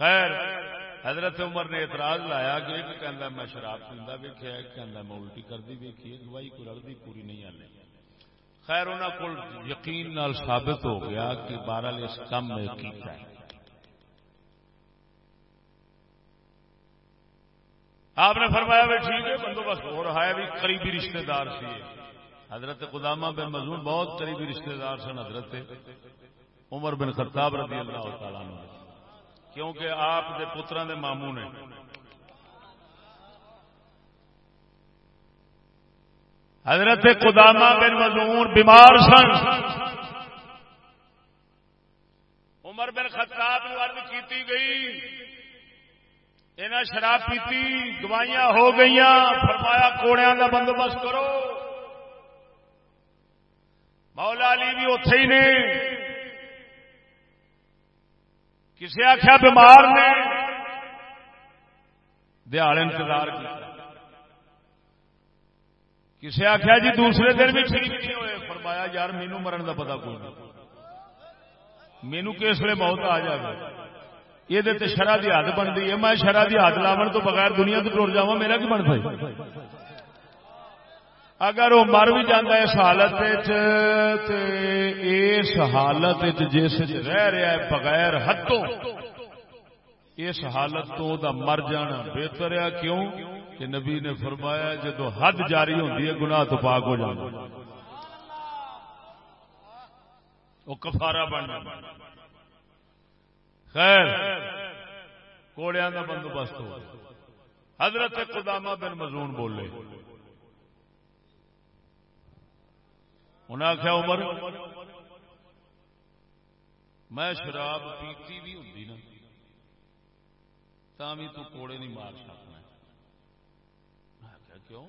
خیر، حضرت عمر نے اعتراض لایا کہ ایک کہہ میں شراب پیندا ویکیا ایک کہ میں الٹی کر دی ویکھی گواہی کو رلدی، پوری نہیں آنے خیر انہوں کو یقین نال ثابت ہو گیا کہ بہرحال اس کم میں کیتا ہے۔ آپ نے فرمایا بھی ٹھیک ہے، بندوبست ہو رہا ہے، بھی قریبی رشتہ دار سی۔ حضرت قدامہ بن مزون بہت قریبی رشتہ دار سن حضرت عمر بن خطاب رضی اللہ تعالیٰ کیونکہ آپ دے پترا دے ماموں نے حضرت قدامہ بن مزون بیمار سن۔ عمر بن خطاب عرض کیتی گئی۔ انہیں شراب پیتی گوائیاں ہو گئی فرمایا کوڑیا کا بندوبست کرو۔ مولا علی بھی اتے ہی نے۔ کسی آخیا بیمار نے؟ دیہڑ انتظار کیا کسی آخیا جی دوسرے دن بھی ٹھیک نہیں ہوئے؟ فرمایا، یار مینو مرن کا پتا کوئی نہیں۔ مینو کس لیے بہت آ جائے یہ شرح کی حد بنتی ہے۔ میں شرح کی حد لاون تو بغیر دنیا تو ٹر جا میرا کی بن پائے اگر وہ مر بھی جانا اس حالت اس حالت جس رہ رہا ہے بغیر ہاتھوں اس حالت تو دا مر جانا بہتر ہے۔ کیوں؟ کہ نبی نے فرمایا جدو حد جاری ہوتی ہے، گناہ تو پاک ہو جانا وہ کفارا بن خیر کوڑیا کا بندوبست ہو حضرت قدامہ بن مزون بولے۔ انہیں آخیا عمر، میں شراب پیتی بھی ہوں نا تھی تو کوڑے نہیں مار سکنا کیوں؟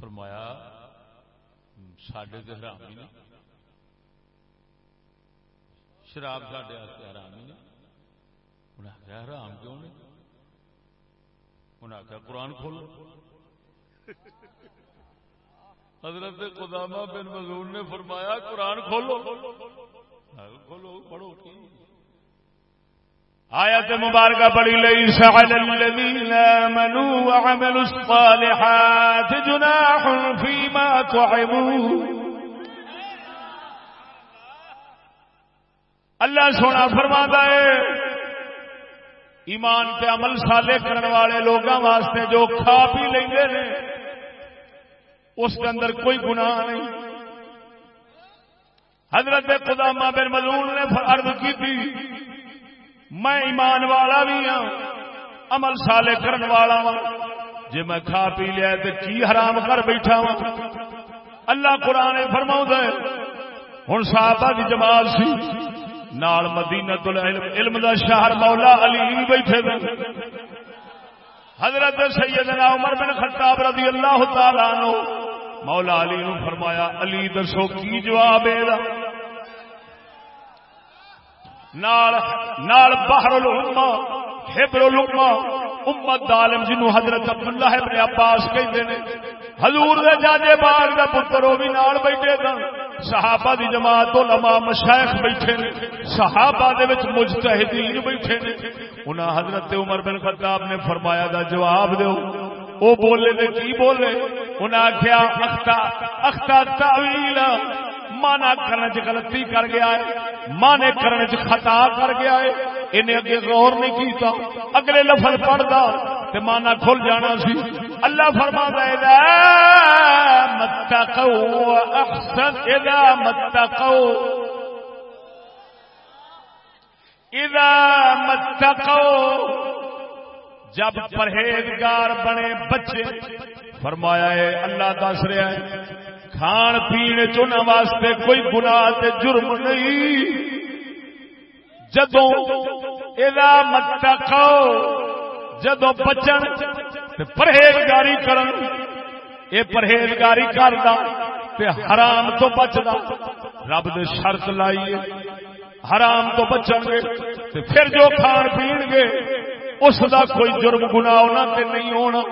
فرمایا سڈے تو حرام ہی شراب سڈے حرام ہی نہیں۔ انہیں آخیا حرام کیوں نہیں؟ انہیں آخیا قرآن کھولو حضرت قدامہ بن مزون نے فرمایا، قرآن کھولو۔ کھولو، پڑھو آیت مبارکہ پڑھی لئی سعد الذین آمنوا وعملوا الصالحات جناح فيما تعبوا اللہ سونا فرماتا ہے، ایمان تے عمل صالح کرنے والے لوگوں واسطے جو کھا پی لیں گے اس کے اندر کوئی گناہ نہیں۔ حضرت قدامہ بن ملون نے عرض کی تھی میں ایمان والا بھی ہوں عمل سالے کرن والا ہاں۔ وا جی میں کھا پی لیا تو کی حرام کر بیٹھا وا اللہ قرآن فرما ہوں صحابہ کی جماعت سی، نال مدینہ علم دا شہر مولا علی بیٹھے تھے حضرت سیدنا عمر بن خطاب رضی اللہ تعالی عنہ، مولا علی نو فرمایا، علی دسو کی جواب ہے نال نال بحر الامہ حبر الامہ امت عالم جنو حضرت عبداللہ ابن عباس کہتے ہیں حضور دے جاجے باغ دا پتر وہ بھی نال بیٹھے سن۔ صحابہ دی جماعت علماء مشائخ بیٹھے نے۔ صحابہ دے وچ مجتہدین بیٹھے نے۔ انہاں حضرت عمر بن خطاب نے فرمایا دا جواب دیو او۔ بولے تے کی بولے؟ انہاں آکھیا، اختا اختا تعویل مانا کرنے چ غلطی کر گیا ہے، مانے کرنے چ خطا کر گیا ہے۔ انہیں اگے غور نہیں کیتا۔ اگلے لفظ پڑھتا تے مانا کھل جانا سی۔ اللہ فرما دے متقو احسن اذا متقو اذا متقو جب پرہیزگار بنے، بچے۔ فرمایا ہے، اللہ دس رہا ہے کھان پینے چنا واسطے کوئی گناہ تے جرم نہیں۔ جدو مت جدو بچن پرہیزگاری کرن، اے پرہیزگاری کردا تے حرام تو بچدا۔ رب دے شرط لائیے، حرام تو بچن گے تے پھر جو کھان پین گے، اس دا کوئی جرم گناہ ہونا تے نہیں ہونا۔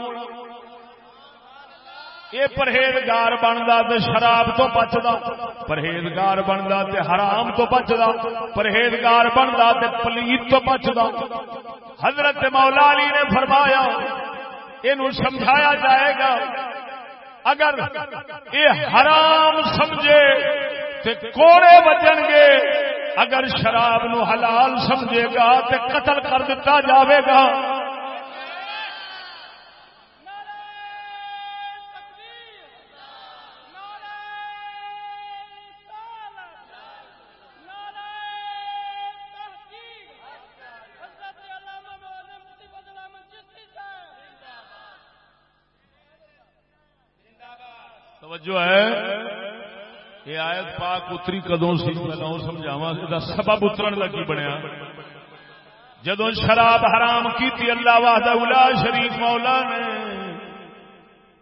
یہ پرہیزگار بنتا تو شراب تو بچتا پرہیزگار بنتا تے حرام تو بچتا پرہیزگار بنتا تے پلیت تو بچتا حضرت مولا علی نے فرمایا یہ سمجھایا جائے گا، اگر یہ حرام سمجھے تے کوڑے بچن گے، اگر شراب نو حلال سمجھے گا تے قتل کر دیتا جاوے گا توجہ ہے، یہ آیت پاک اتری کدوں سی لگاؤ سمجھاوا سبب اترن لگی بنیا۔ جدو شراب حرام کی اللہ واہدہ شریف مولا نے۔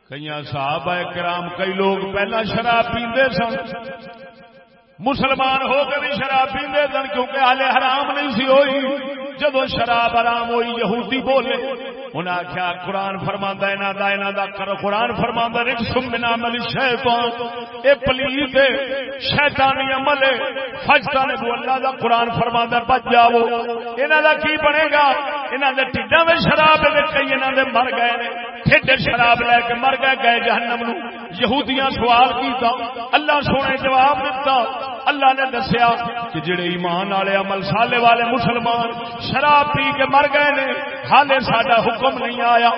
کئی صاحب کرام، کئی لوگ پہلا شراب پیندے سن۔ مسلمان ہو کے بھی شراب پیندے سن کیونکہ ہالے حرام نہیں سی ہوئی۔ جدو شراب حرام ہوئی، یہودی بولے انہیں آخیا قرآن فرما قرآن فرما رک سمنا مل شیطان، اے پلیت شیطانی عمل فجتا نے اللہ دا قرآن فرما بچ جاؤ انہوں دا کی بنے گا؟ انہوں نے ٹھڈا میں شراب کئی انہوں نے مر گئے نے ٹھڈ شراب لے کے مر گئے گئے جہنم نو، یہودیاں سوال کیتا، اللہ سونے جواب دیتا اللہ نے دسیا کہ جڑے ایمان والے عمل سالے والے مسلمان شراب پی کے مر گئے نے، حالے ساڈا حکم نہیں آیا۔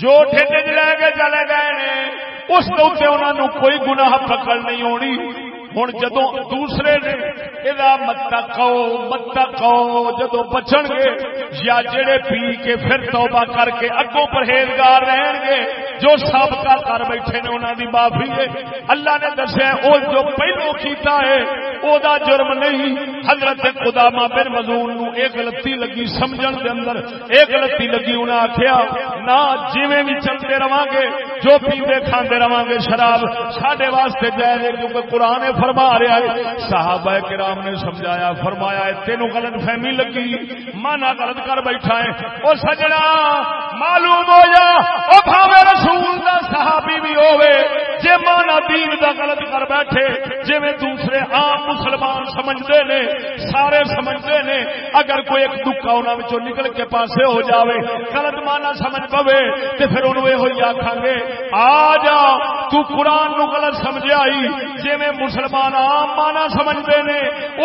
جو ٹھیک لے کے چلے گئے نے، اس انہوں کوئی گناہ پکڑ نہیں ہونی۔ ہوں جدو دوسرے نے یہ مت کہو مت کہو جدو بچن گے یا جڑے پی کے پھر توبہ کر کے اگوں پرہیزگار رہن گے، جو سابقہ کر بیٹھے نے انہوں کی معافی ہے۔ اللہ نے دسیا وہ جو پہلو کیتا ہے، او دا جرم نہیں۔ حضرت قدامہ بن مزون نو ایک غلطی لگی سمجھن دے اندر، ایک غلطی لگی انہیں آخیا نہ جویں بھی چلتے رہا گے، جو پیندے کھاندے رہا گے شراب سڈے واسطے جائے کیونکہ قرآن فرما رہا ہے۔ صحابہ کرام نے سمجھایا، فرمایا ہے تینوں غلط فہمی لگی۔ مانا غلط کر بیٹھا ہے۔ وہ سجنا، معلوم ہو جا۔ وہ بھاوے رسول دا صحابی بھی ہوئے جے مانا دین دا غلط کر بیٹھے جی میں دوسرے عام مسلمان سمجھتے نے، سارے سمجھتے نے، اگر کوئی ایک دکھا انہوں نکل کے پاسے ہو جاوے، غلط مانا سمجھ پوے تو پھر انہوں یہ آخان گے، آ جا، تو قرآن نو غلط سمجھ آئی۔ جی میں مسلمان عام مانا سمجھتے نے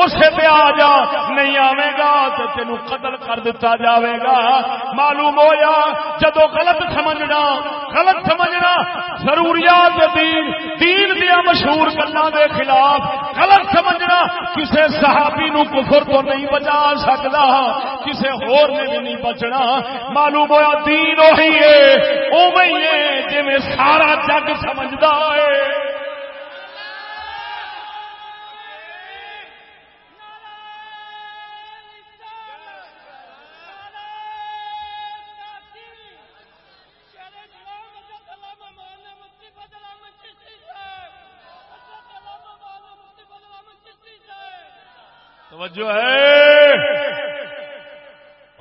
اسے پہ آ جا، نہیں آئے گا تو تینوں قتل کر دیتا جاوے گا معلوم ہو جا جدو غلط سمجھنا غلط سمجھنا ضروریات دین دین دیا مشہور گلوں کے خلاف غلط سمجھنا کسی صحابی نو کفر تو نہیں بچا سکتا کسی ہور نے بھی نہیں بچنا۔ معلوم ہوا دین وہی ہے اوی جی سارا جگ سمجھتا ہے۔ توجہ ہے۔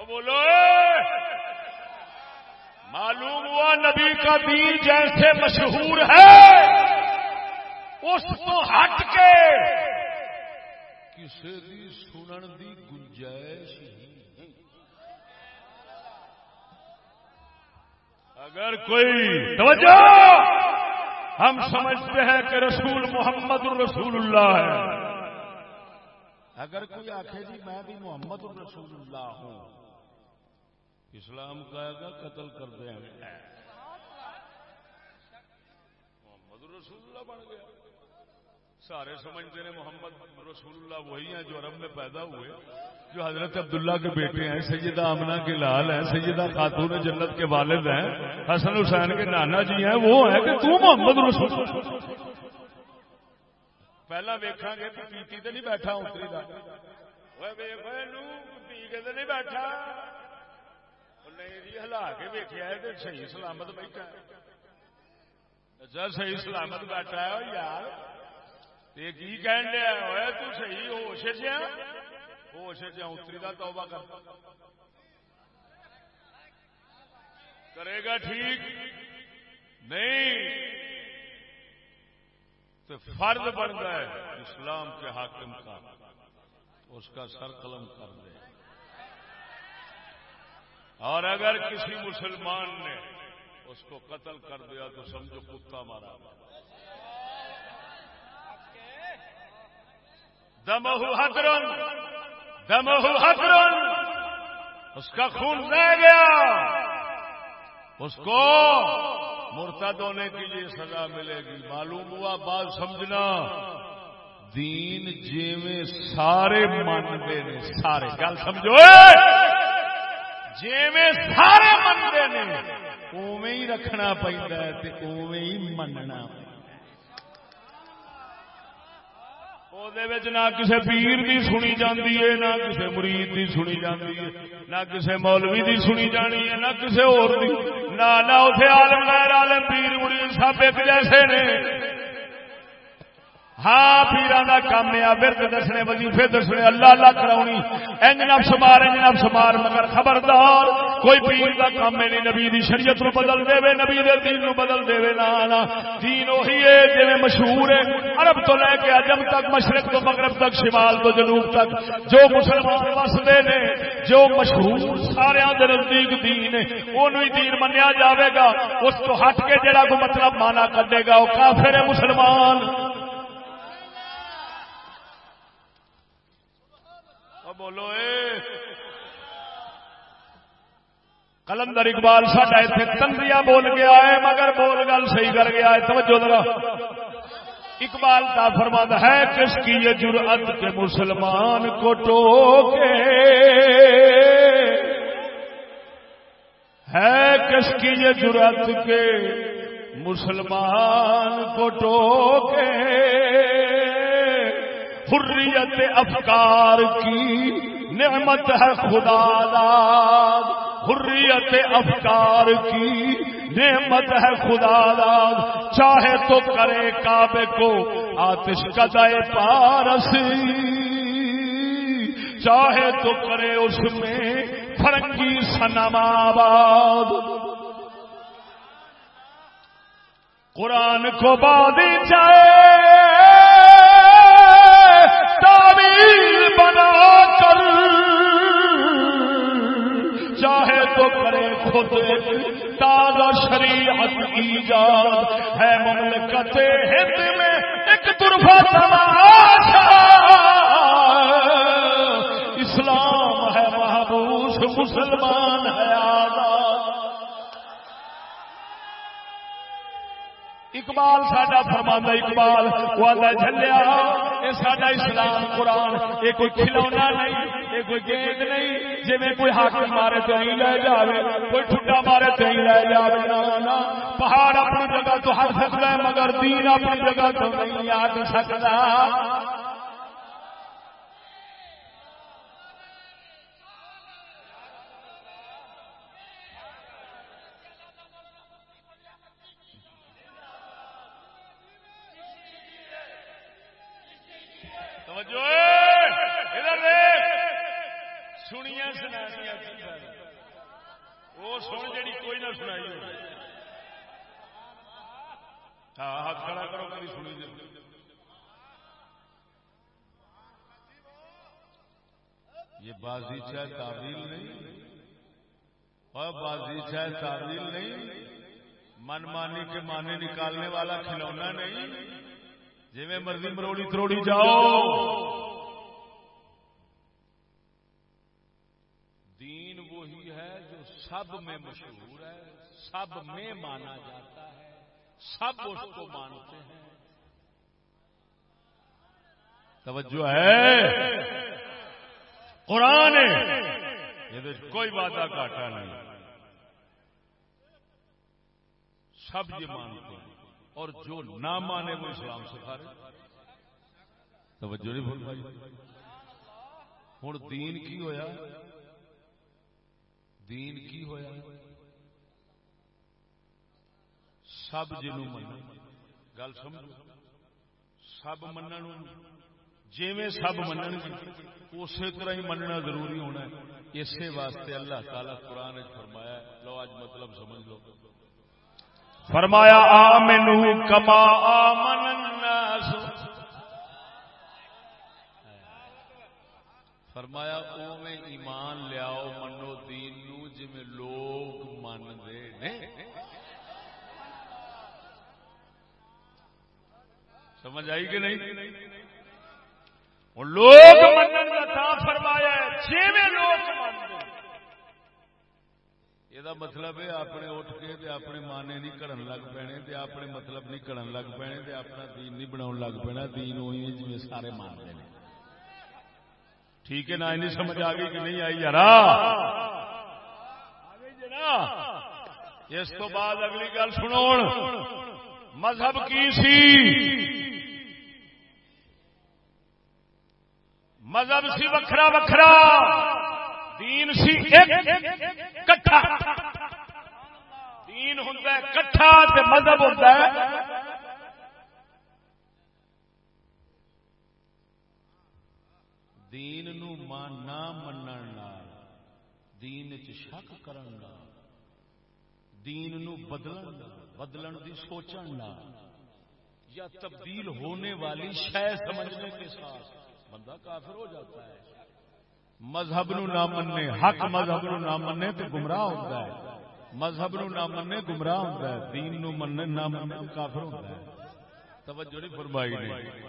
بولو معلوم ہوا نبی کا دین جیسے مشہور ہے، اس کو ہٹ کے کسی دی سنن دی گنجائش اگر کوئی، توجہ، ہم سمجھتے ہیں کہ رسول محمد الرسول اللہ ہے۔ اگر کوئی آخے جی میں بھی محمد رسول اللہ ہوں، اسلام کہے گا قتل کر دیں محمد رسول اللہ بن گیا۔ سارے سمجھتے ہیں محمد رسول اللہ وہی ہیں جو عرب میں پیدا ہوئے، جو حضرت عبداللہ کے بیٹے ہیں، سیدہ آمنہ کے لال ہیں، سیدہ خاتون جنت کے والد ہیں، حسن حسین کے نانا جی ہیں، وہ ہیں کہ تو محمد رسول اللہ۔ پہلا ویکا گے پیتی تو نہیں بیٹھا اتری کا پی کے تو نہیں بیٹھا نہیں جی ہلا کے ویکیا تو صحیح سلامت بیٹھا اچھا صحیح سلامت بیٹھا ہے یار یہ کی کہن دیا ہوا تو صحیح ہوش چ ہوش چ اتری کا توبہ کر کرے گا ٹھیک نہیں تو فرد بنتا ہے، اسلام کے حاکم کا۔ اس کا سر قلم کر دے۔ اور اگر کسی مسلمان نے اس کو قتل کر دیا تو سمجھو کتا مارا۔ دمہ حدرن دمہ حدرن اس کا خون رہ گیا۔ اس کو مرتد ہونے کے لیے سزا ملے گی؟ معلوم ہوا بات سمجھنا۔ دین جیویں سارے منتے نے، سارے۔ گل سمجھو۔ جیویں سارے منتے نے اوے ہی رکھنا پہ اوے ہی مننا۔ نہ کسی پیر دی سنی جاندی ہے نہ کسی مرید دی سنی جاندی ہے نہ کسی مولوی دی سنی جانی ہے نہ کسی اور دی نہ نہ اسے عالم غیر عالم پیر مرید سب ایک جیسے نے ہاں پیران کا کام ہے ورد دسنے وظیفے دسنے اللہ اللہ کراؤنی۔ انج نفس مار انج نفس مار مگر خبردار، کوئی پیر کا کام ہے نہیں، نبی دی شریعت نو بدل دے وے، نبی دے دین نو بدل دے وے نا نا دین وہی ہے جویں مشہور ہے۔ عرب تو لے کے عجم تک، مشرق تو مغرب تک، شمال تو جنوب تک۔ جو مسلمان وسدے نے، جو مشہور سارے دے نزدیک دین ہے، اونوں ہی دین منیا جاوے گا۔ اس تو ہٹ کے جڑا کو مطلب مانا کڈے گا، وہ کافر ہے، مسلمان۔ بولو، اے۔ کلندر اقبال ساڈا اتنے تندریا بول گیا ہے مگر بول گل صحیح کر گیا ہے۔ توجہ ذرا۔ اقبال کا فرماد ہے، کس کی یہ جرأت کے مسلمان کو ٹوکے؟ ہے کس کی یہ جرأت کے مسلمان کو ٹوکے؟ حریت افکار کی نعمت ہے خدا داد حریت افکار کی نعمت ہے خدا داد چاہے تو کرے کعبے کو آتش کدائے پارس۔ چاہے تو کرے اس میں فرنگی سنم آباد۔ قرآن کو بادی چاہے۔ تازہ شریعت ایجاد ہے مملکت ہند میں ایک طرفہ تماشا۔ اسلام ہے محبوس، مسلمان ہے اقبال ساڈا فرمانا اقبال، وہ آدھا جلیا یہ ساڈا اسلام قرآن یہ کوئی کھلونا نہیں۔ یہ کوئی گیند نہیں جی میں کوئی ہاتھ مارے تو نہیں لے جاوے، کوئی ٹھڈا مارے تو نہیں لے جاوے نا پہاڑ اپنی جگہ تو ہٹ سکتا ہے، مگر دین اپنی جگہ تو نہیں آ سکتا۔ یہ بازی چاہے تعویل نہیں۔ اور بازی چاہے تعویل نہیں۔ من مانی کے مانے نکالنے والا کھلونا نہیں۔ جی میں مرضی مروڑی تروڑی جاؤ۔ دین وہی ہے جو سب میں مشہور ہے، سب میں مانا جاتا ہے۔ سب اس کو مانتے ہیں۔ توجہ ہے۔ قرآن یہ کوئی وعدہ کاٹا نہیں۔ سب یہ مانتے ہیں۔ اور جو نہ مانے وہ اسلام سکھا رہے توجہ نہیں بھول بھائی ہوں دین کی ہویا۔ دین کی ہویا۔ سب جنوں من گل سمجھو۔ سب من جی سب من اسی طرح ہی مننا ضروری ہونا ہے۔ اسی واسطے اللہ تعالی قرآن فرمایا لو اج مطلب سمجھ لو۔ فرمایا، آمنو کما آمن الناس۔ فرمایا او میں ایمان لیاؤ، منو دین نو جی لوگ من دے سمجھ آئی کہ نہیں؟ لوگ منن کا تا فرمایا یہ مطلب ہے، اپنے اٹھ کے اپنے مانے نہیں کڑن لگ پینے اپنے مطلب نہیں کڑن لگ پینے اپنا دین نہیں بنا لگ پینا۔ دین ہوئی جی سارے مانتے ہیں۔ ٹھیک ہے نا؟ سمجھ آ گئی کہ نہیں آئی یار؟ جی اس تو بعد اگلی گل سنو۔ مذہب کی سی؟ مذہب سی وکھرا وکھرا، دین سی کٹھا۔ دین ہوں کٹھا مذہب ہوتا ہے۔ دین نو نہ من دین شک کرن دین نو بدلن بدلن دی سوچن یا تبدیل ہونے والی شے سمجھنے کے ساتھ۔ بندہ کافر ہو جاتا ہے۔ مذہب نو نہ مننے، حق مذہب نو نہ مننے تو گمراہ ہوتا ہے۔ مذہب نو نہ مننے، گمراہ ہوتا ہے۔ دین نو مننے، نہ مننے کافر ہوتا ہے۔ توجہ نہیں فرمائی نہیں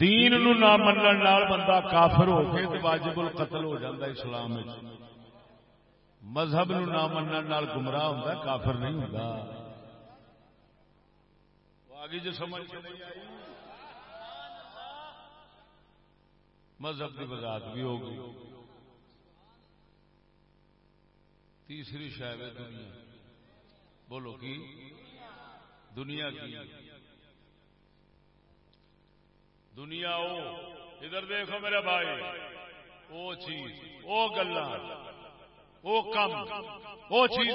دین نو نہ منن نال بندہ کافر ہو کے تے واجب القتل ہو جاندا اسلام وچ۔ مذہب نو نہ منن نال گمراہ ہوندا ہے، کافر نہیں ہوندا۔ آگے جو جی، سمجھ نہیں آئی۔ مذہب کی وضاحت بھی ہوگی۔ تیسری شاید دنیا۔ بولو کی؟ دنیا کی۔ دنیا او، ادھر دیکھو میرے بھائی۔ وہ چیز وہ گلا وہ کم۔ وہ چیز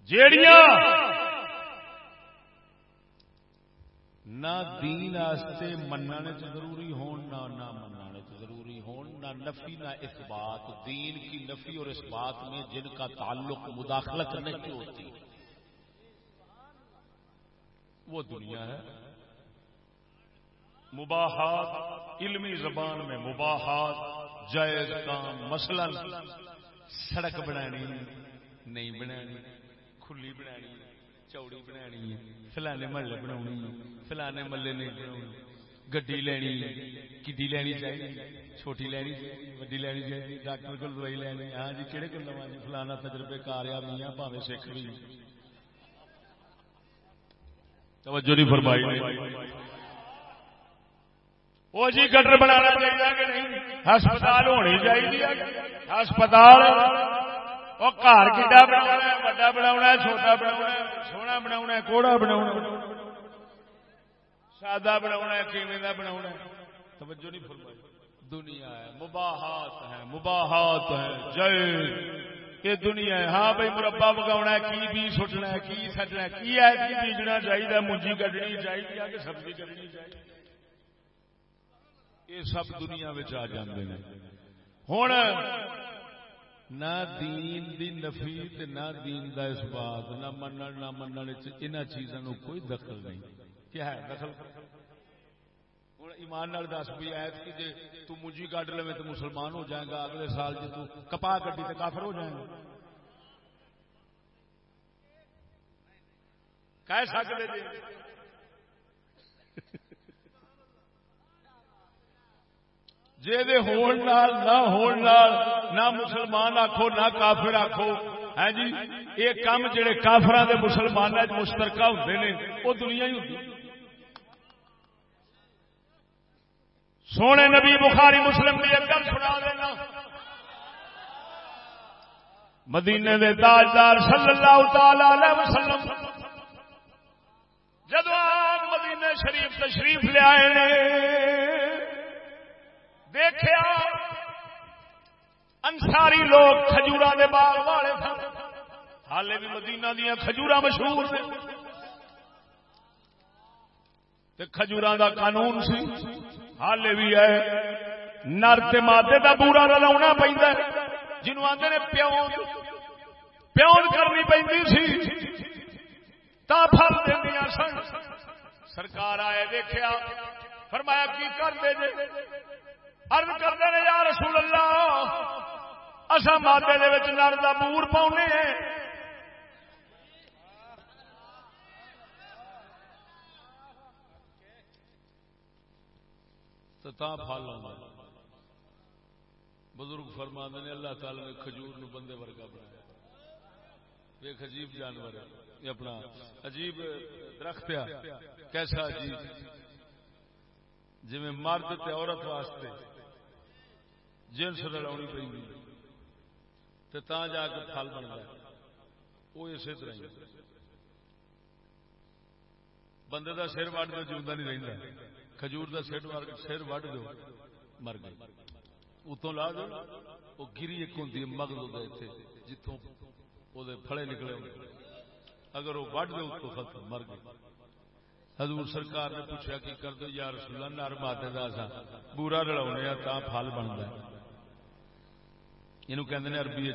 جیڑیاں نہ دین آستے مننے چ ضروری ہون، نہ نہ مننے چ ضروری ہون، نہ نفی، نہ اثبات۔ دین کی نفی اور اثبات میں جن کا تعلق مداخلت نہیں ہوتی وہ دنیا ہے۔ مباحات، علمی زبان میں مباحات، جائز کام، مثلا سڑک بنانی، نہیں بنانی، کھلی بنانی۔ چوڑی بنانی فلانے محلے بنا فلانے محلے نہیں بنا گڈی لینی کڈی لینی چاہیے چھوٹی لینی وڈی لینی چاہیے ڈاکٹر کو دوائی لینی ہاں جی کہڑے کو لوا جی فلانا تجربے کار آ میاں پاوے سکھ بھی توجہ نہیں فرمائی وہ جی گٹر بنانا چاہیے ہسپتال ہونی چاہیے ہسپتال وہ گھر کھا بنا وڈا بنا چھوٹا بنا سونا بنا کوڑا بنا سادہ بنا کیویں بنا توجہ نہیں فرمائی دنیا ہے مباحات ہے مباحات ہے جے یہ دنیا ہے ہاں بھائی مربا پکاؤنا کی بھی سٹنا ہے کی سٹنا ہے کی ہے کی بیجنا چاہیے مجھے کٹنی چاہیے کہ سبزی کٹنی چاہیے یہ سب دنیا آ جاندے ہیں ہوں نہ دین دی نفی تے نہ دین دا اس بات، نہ منن نہ منن انہاں چیزاں نو کوئی دخل نہیں۔ کیا ہے دخل؟ ہوں ایمان نال دس بھی ایت کی جے تو مجھی کٹ لے تو مسلمان ہو جائے گا، اگلے سال جی تو کپا کٹی تو کافر ہو جائے گا۔ کہہ سکتے جی جی ہون نال، نہ ہون نال، نہ مسلمان آخو نہ کافر آخو ہے ہاں جی یہ کام جڑے کافر دے مسلمان مشترکہ ہوتے ہیں وہ دنیا ہی ہوتی سونے نبی بخاری مسلم کی گل سنا دینا۔ مدینے دے تاجدار صلی اللہ تعالی علیہ وسلم، جدو آپ مدینے شریف تشریف لے آئے دیکھا انساری لوگ کھجورا دے باغ والے سن۔ حالے بھی مدینہ دیا کھجورا مشہور نے۔ کھجورا دا قانون سی۔ حالے بھی ہے۔ نر تے مادے دا بورا رلا پہ جنوب آتے نے پیو پیو کرنی پی سی۔ تا پھل دیا سن۔ سرکار آئے دیکھا فرمایا کی کر دے جے؟ ارد کرتے ہیں، یا رسول اللہ اصا مادے نر کا بور پاؤنے تو پھل بزرگ فرما نے، اللہ تعالی نے کھجور نو بندے ورگا بنایا۔ ایک عجیب جانور ہے اپنا عجیب درخت کیسا عجیب۔ جی مرد تے عورت واسطے۔ جنس رلا پہ تا جا کے پھل بن گیا۔ وہ اسی طرح بندے دا سر وڈ دو جیوا نہیں رہتا کھجور دا سر سر وڈ دو مر گئے اتوں لا دو، وہ گری ایک ہوں مغل اتنے جتوں وہ پھڑے نکلے اگر وہ وڈ دے اتوں ختم مر گئے حضور سرکار نے پوچھا، کی کر دو یا رسول اللہ، نر ماتے دا سا۔ بورا رلا تا پھل بنتا ہے۔ یعنی یہ کہ عربی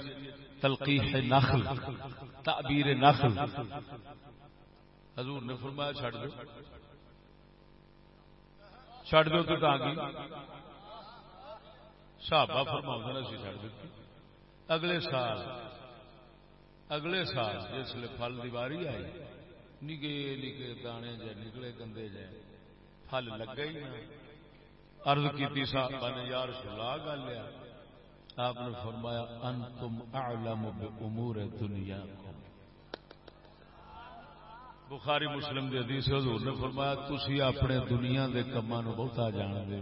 تلقیح نخل، تعبیر نخل۔ حضور نے فرمایا چھڑ دو۔ چھڑ دو تو صحابہ فرماؤں سی چھڑ دیتی۔ اگلے سال اگلے سال جس لیے پھل دیواری آئی، نگے نگے دانے جائے نکلے گندے جائے پھل لگ گئی عرض کی صحابہ نے یا رسول گا لیا آپ نے فرمایا، انتم اعلم بامور دنیا بخاری مسلم دے حدیث حضور نے فرمایا، تسی اپنے دنیا دے کماں نو بہتا جان دے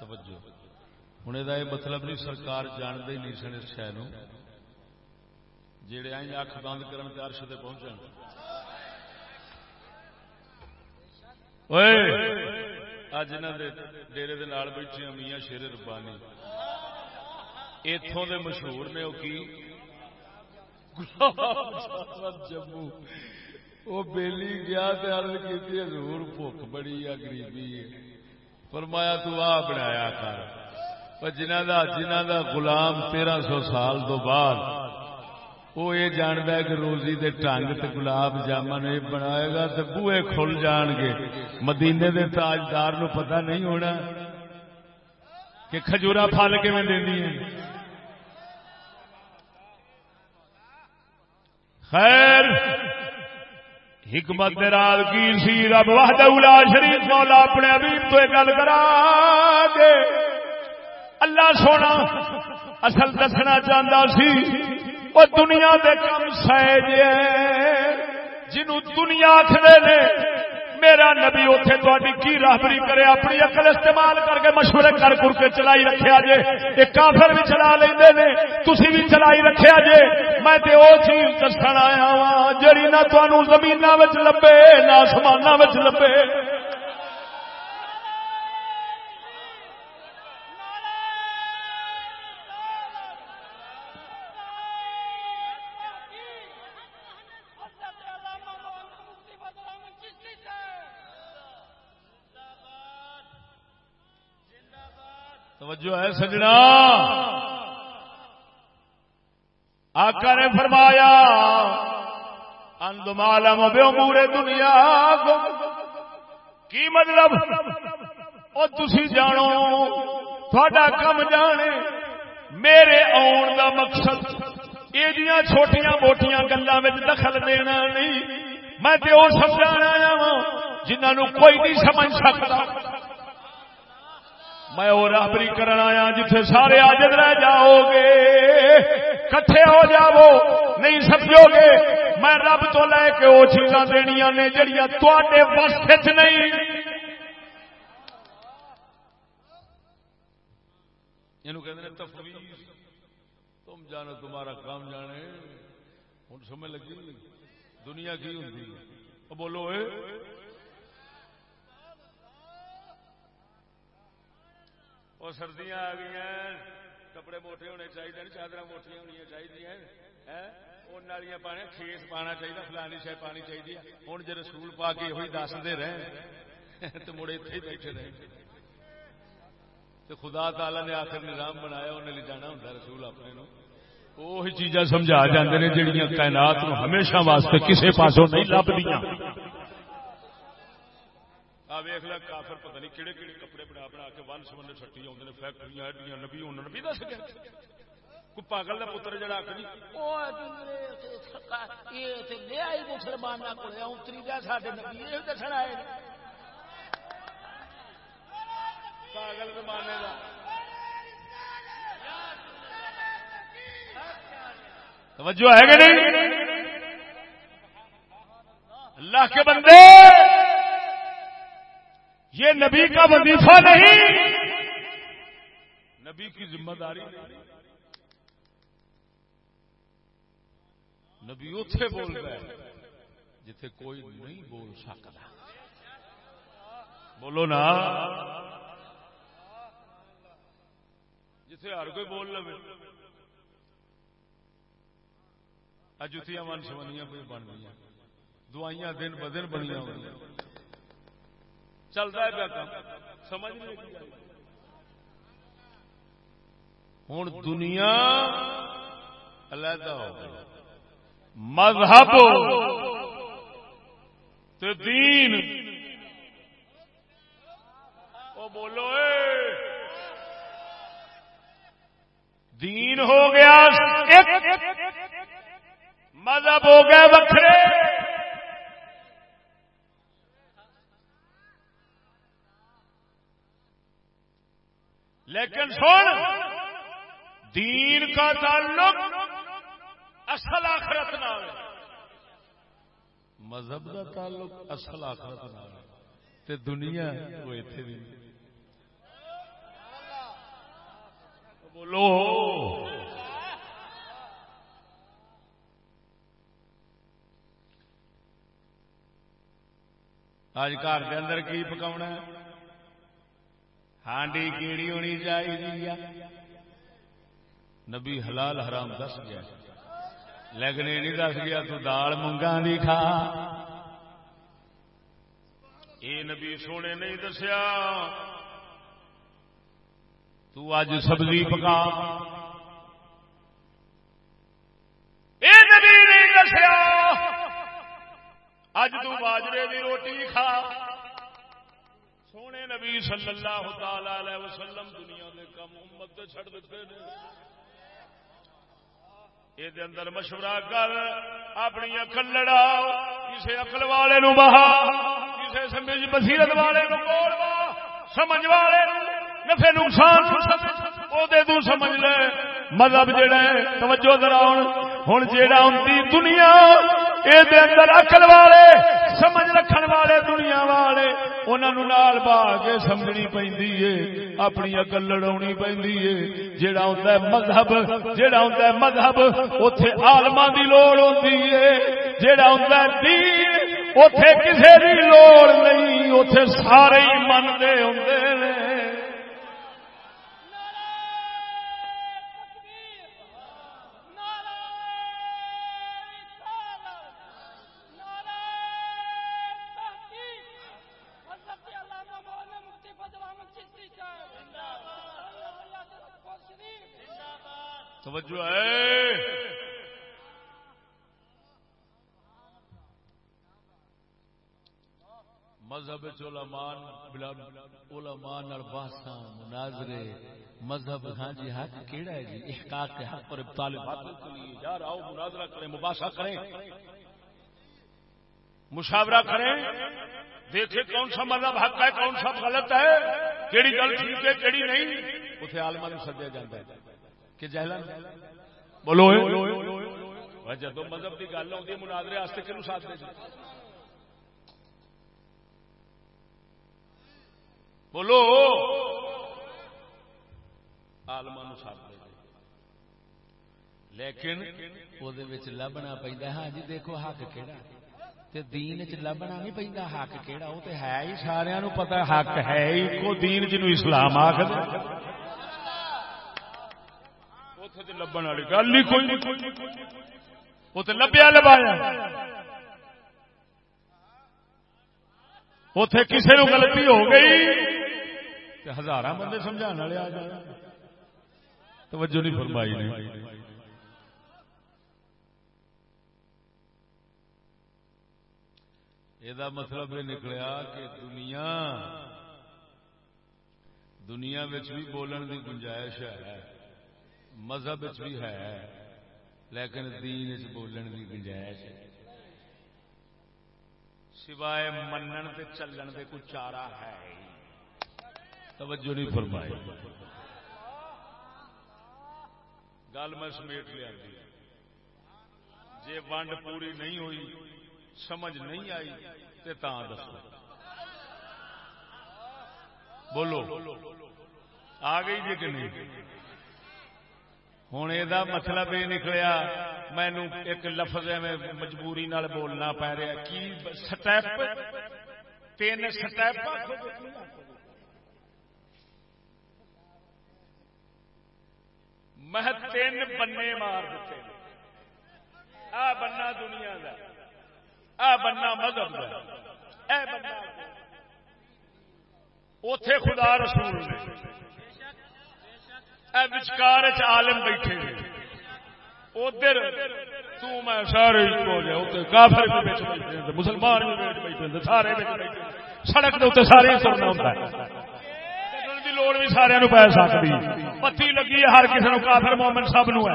توجہ۔ ہن دا یہ مطلب نہیں، سرکار جان دے نہیں سن اس شے نو۔ جڑے آئیں اکھ بند کرن تے عرش تے پہنچن۔ اوئے! اج ڈیری بیٹھے میاں شیر ربانی۔ اتوں دے مشہور نے وہ کی؟ جموں وہ بیلی گیا کی حضور بھوک بڑی ہے گریبی ہے۔ فرمایا، تو آ بنایا کر۔ جنہ دا جنہ دا غلام تیرہ سو سال تو بعد وہ یہ جانتا ہے کہ روزی دے ٹنگ تے گلاب جامن یہ بنائے گا تو بوئے کھل جان گے۔ مدینے دے تاجدار نو پتہ نہیں ہونا کہ کھجورا پھل کے میں دینی ہے خیر، حکمت رات کی سی؟ رب واہد الا شریف مولا اپنے ابیب تو گل کرا گے اللہ سونا، اصل دسنا چاہتا سی وہ دنیا دے کم سہج جنو دنیا آخر نے، میرا نبی اتے تاری کی راہبری کرے، اپنی اقل استعمال کر کے مشورے کر کر کے چلائی رکھا جے۔ یہ کافر بھی چلا لیں تھی بھی چلائی رکھا جے۔ میں تے او چیز دسن آیا وا جڑی نہ تمہوں زمین لبے، نہ آسمان لبے۔ توجہ ہے سجنا۔ آقا نے فرمایا اند مالم امور دنیا کی مطلب؟ او تسی جانو، تھوڑا کم جانے۔ میرے آن دا مقصد، یہ چھوٹیاں موٹیاں گلوں میں دخل دینا نہیں۔ میں تو سمجھا آیا ہوں جنہوں کوئی نہیں سمجھ سکتا۔ میں وہ رابری کرنا آیا جتھے سارے آجد رہ جاؤ گے کٹھے ہو جاؤ، نہیں سمجھو گے میں رب تو لے کے وہ چیزاں دنیا نے جڑیاں تے وسط نہیں۔ یعنی تفویض، تم جانو تمہارا کام جانے ہوں سمجھ لگی؟ دنیا کی ہوں بولو اے وہ سردیاں آ گئی کپڑے موٹے ہونے چاہیے چادر موٹیاں ہونی چاہیے ان پانے کھیس پانا چاہیے فلانی شاید پانی چاہیے ہوں جی رسول پا کے یہ دستے رہے تو مڑے اتنے بیٹھے رہے تو خدا تعالی نے آخر نظام بنایا انہیں لے جانا ہوں رسول اپنے نو وہی چیزاں سمجھا جاندے نے جہاں کائنات نو ہمیشہ واسطے کسے پاسوں نہیں لبدیاں ویخ کافر پتہ نہیں کہڑے کہڑے کپڑے بنا بنا کے ون آدھے فیکٹری ایڈیاں نبی انہوں نے بھی دس گیا۔ کوئی پاگل کا پتر جڑا آ مسلمان اتری گیا سارے نبی یہ دسن آئے پاگل زمانے کا توجہ ہے کہ نہیں؟ اللہ کے بندے! یہ نبی کا وظیفہ نہیں۔ نبی کی ذمہ داری نبی اتے بول رہا ہے جتھے کوئی نہیں بول سکتا بولو نا۔ جتھے ہر کوئی بول لو جتیاں من سمنیاں بن گئی دوائیاں دن بدن بنیا ہوئی چلتا ہے پیا کام۔ سمجھ نہیں ہوں دنیا علیحدہ ہو گئی۔ مذہب تو دین۔ او بولو، اے۔ دین ہو گیا مذہب ہو گیا وکھرے۔ لیکن سن، دین کا تعلق اصل آخرت نہ مذہب کا تعلق اصل آخرت نہ دنیا وہ اتنے بھی۔ بولو۔ آج گھر کے اندر کی پکاؤنا ہانڈی کیڑی ہونی چاہیے نبی حلال حرام دس گیا لیکن یہ نہیں دس گیا تو دال منگا نہیں کھا یہ نبی سونے نہیں دسیا تو اج سبزی پکا یہ نبی نہیں دسیا اج تو باجرے کی روٹی کھا سونے نبی صلی اللہ تعالی وسلم دنیا دے کم امت چھڑ دیتے ہیں یہ اندر مشورہ کر، اپنی اکل لڑا کسی اقل والے نو بہا کسی سمجھ بصیرت والے نو بول با سمجھ والے نفے نقصان وہ سمجھ لے، مذہب جڑا ہے، توجہ دراؤ ہوں جیڑا ہوں دنیا یہ اندر اکل والے سمجھ رکھن والے دنیا والے انہوں نال با کے سمجھنی پی اپنی اکل لڑا پی جا مذہب جہا ہوں مذہب اتے آلما کی لوڑ ہوتی ہے جہا ہوں دین اتے کسی کی لوڑ نہیں اتے سارے ہی منتے ہوں توجہ ہے۔ مذہب علمان علمان باساں مناظرے، مذہب ہاں جی حق کیڑا ہے جی؟ احقاق کے حق پر ابطال باطل کے لیے یار آؤ، مناظرہ کریں، مباحثہ کریں۔ مشاورہ کریں۔ دیکھیں کون سا مذہب حق ہے، کون سا غلط ہے، کیڑی گل ٹھیک ہے، کیڑی نہیں۔ اتنے آلما سدیا جاتا ہے۔ کہ جہلا بولو جدو مذہب کی گل آتی مناظرے واسطے ساتھ دے بولو۔ آلما ساتھ دے لیکن وہ لبنا پہ ہاں جی دیکھو حق کہڑا دین چ لبنا نہیں پہ حق کہڑا وہ تو ہے ہی سارا پتا حق ہے ہی کو دین جنوب اسلام آخر اتنے لبن والی گل ہی کوئی وہ تو لبیا لبایا اتے کسی نو غلطی ہو گئی ہزار بندے سمجھا والے آ جائے توجہ نہیں فرمائی نے۔ یہ مطلب یہ نکلیا کہ دنیا دنیا بھی بولن کی گنجائش ہے۔ مذہب بھی ہے، لیکن دین بولن کی گنجائش ہے۔ سوائے منن تے چلن دے کوئی چارہ ہے توجہ نہیں فرمائی۔ گل میں سمیٹ لیا جی۔ ونڈ پوری نہیں ہوئی، سمجھ نہیں آئی، تے تاں دسو۔ بولو۔ آ گئی جی کہ نہیں؟ ہوں یہ مطلب یہ نکلیا مینو ایک لفظ میں مجبوری نال بولنا پی رہا کی سٹیپ تین سٹیپ میں تین بننے مار دیتے آ بننا دنیا کا آ بننا مذہب کا اے بننا اتے خدا رسول نے بچکار عالم بیٹھے ادھر تو میں سارے کافر بھی بیٹھے مسلمان بھی بیٹھے سارے سڑک کے اتنے سارے سرنا ہوتا ہے۔ لوڑ بھی سارے پی سکتی پتی لگی ہے، ہر کسی کافر مومن سب نو ہے۔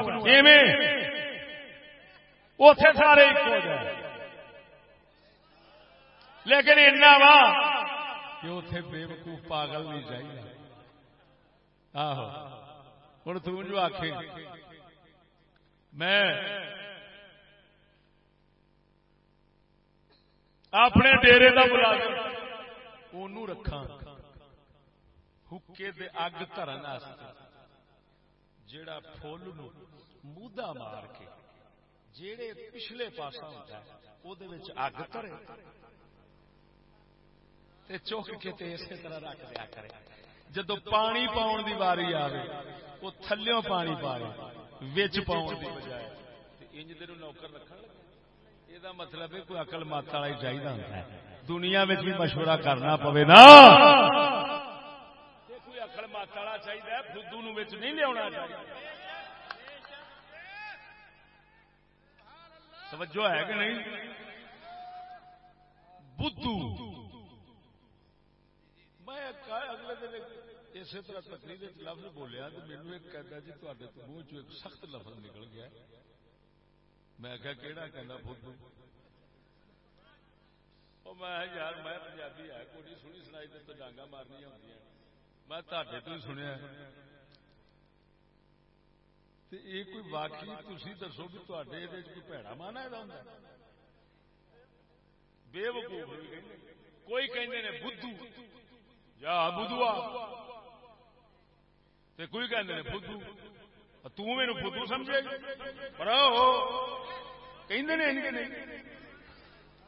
اتے سارے ایک ہو جائے لیکن ایسا وا کہ اتے بے وقوف پاگل نہیں چاہیے آہو۔ ہوں تجو آخ میں اپنے ڈیرے کا ملازم رکھا حکے دے اگ ترن جڑا فل مودا مار کے جڑے پچھلے پاسا ہوتا ہے وہ اگ ترے۔ چوک کے اسی طرح رکھ دیا کرے۔ جدو پانی پاؤن دی باری آئے وہ تھلوں پانی پائے وچ پاؤن دی بجائے۔ انج دے نوکر رکھن یہ مطلب ہے کوئی اقل مات والا ہی چاہیے ہوتا ہے۔ دنیا میں بھی مشورہ کرنا پوے نا۔ کوئی اقل مات والا چاہیے بدھو نو نہیں لیا چاہیے توجہ ہے کہ نہیں؟ بدھو۔ میں اگلے دن اسی طرح تقریر لفظ بولیا تو مینو ایک کہتا جی تے منہ چ ایک سخت لفظ نکل گیا میں کہا کہڑا کہنا خود میں یار میں پنجابی ہے، کوئی سنی سنائی تو ڈانگا مارنی ہوتی میں تے تو ہی سنیا یہ کوئی واقعی تھی دسو بھی تے کوئی پیڑا مانا یہ بے وقوف کوئی کہ بدھو۔ یا بدھوا۔ کوئی کہ فدو؟ تیرو فدو سمجھے۔ پر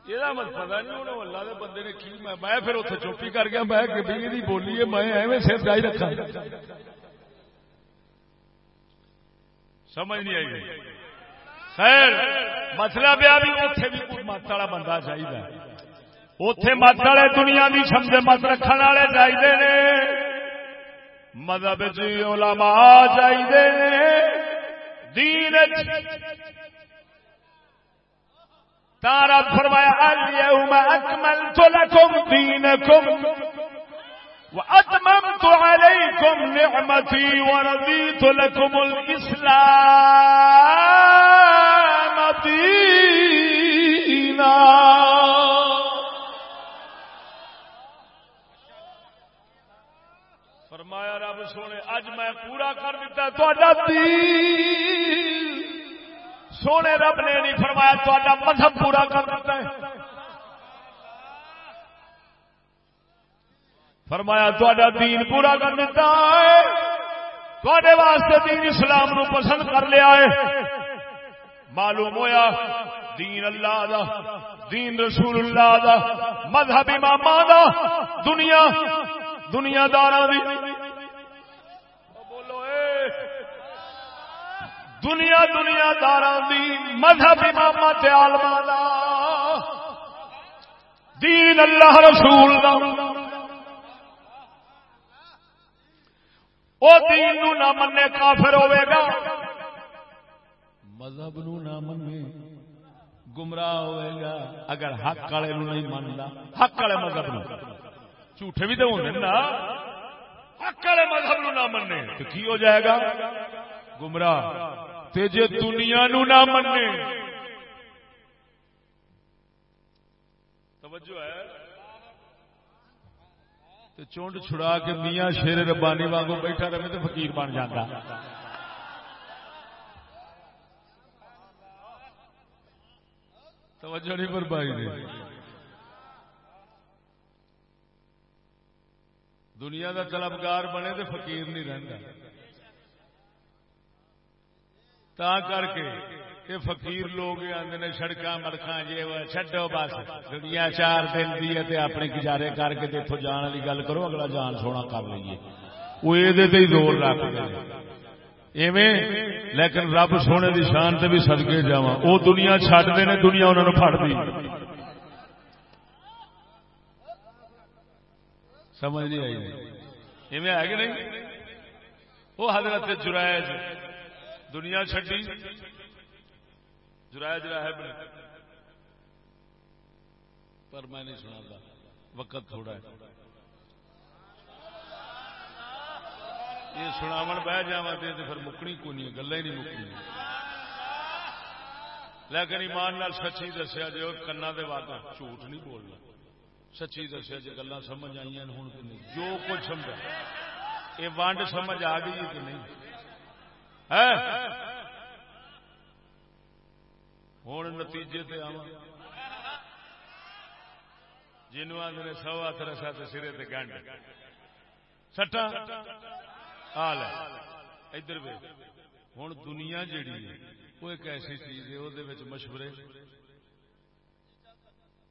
یہ مت پتا نہیں ہونا اللہ کے بندے نے کی؟ میں پھر اتنے چوپی کر گیا، میں کہ بھائی بولی ہے، میں ایویں سر جائی رکھا سمجھ نہیں آئی خیر، مسئلہ پیا بھی اتنے بھی کوئی مت والا بندہ چاہیے اتے مت والے دنیا کی سمجھ مت رکھنے والے چاہیے مذہب جی علماء چاہیے دین تارا فرمایا اليوم اكملت لكم دينكم واتممت عليكم نعمتي ورضيت لكم الاسلام دينا رب سونے، اج میں پورا کر دیتا سونے رب نے نہیں فرمایا تا مذہب پورا کر دیتا ہے۔ فرمایا تا دین پورا کر دیتا ہے۔ تے واسطے دین اسلام نو پسند کر لیا ہے۔ معلوم ہویا، دین اللہ دا، دین رسول اللہ دا، مذہب امام دا، دنیا دنیا دار دی۔ دنیا دنیا دار مذہب امامت عالماں دا۔ دین اللہ رسول دا۔ او دین نو نہ مننے کافر ہوے گا۔ مذہب نو نہ مننے گمراہ ہوئے گا۔ اگر حق والے نو نہیں منتا حق والے مذہب نو۔ جھوٹے بھی تو ہوتے نا۔ حق والے مذہب نو نہ مننے تو کی ہو جائے گا؟ گمراہ۔ تے جے دنیا نو نہ مننے توجہ ہے۔ تے چونڈ چھڑا کے میاں شیر ربانی وانگو بیٹھا رہے تو فقیر بن جاتا۔ توجہ نہیں پر بھائی نے۔ دنیا کا طلبگار بنے تو فقیر نہیں رہتا تا کر کے یہ فقیر لوگ آتے نے سڑک مڑکاں جی چڈو بس۔ دنیا چار دن دی ہے اپنے گزارے کر کے اتوں جان والی گل کرو، اگلا جان سونا کر لیے وہ یہ زور رکھتے ایویں، لیکن رب سونے دی شان تے بھی سدکے جا وہ دنیا چڈتے ہیں دنیا انہوں نے فٹ دی۔ سمجھ نہیں آئی؟ ایویں ہے کہ نہیں؟ وہ حضرت جرائج دنیا چڈی جرائج راہب نے۔ پر میں نہیں سنا وقت تھوڑا ہے۔ یہ سناو بہ جا تو پھر مکنی کو نہیں گلا ہی نہیں مکنی لیکن ایمان نال سچی دسیا جی کنا دے واقع جھوٹ نہیں بولنا۔ سچی دسیا جی گلا سمجھ آئی ہوں جو کچھ سمجھا۔ یہ ونڈ سمجھ آ گئی کہ نہیں؟ ہوں نتیجے تے آوا جنوب آدھے سو ہاتھ رسا تو سرے تے گنڈ۔ سٹا؟ حال ہے ادھر وے ہوں دنیا جیڑی ہے، وہ ایک ایسی چیز ہے وہ مشورے۔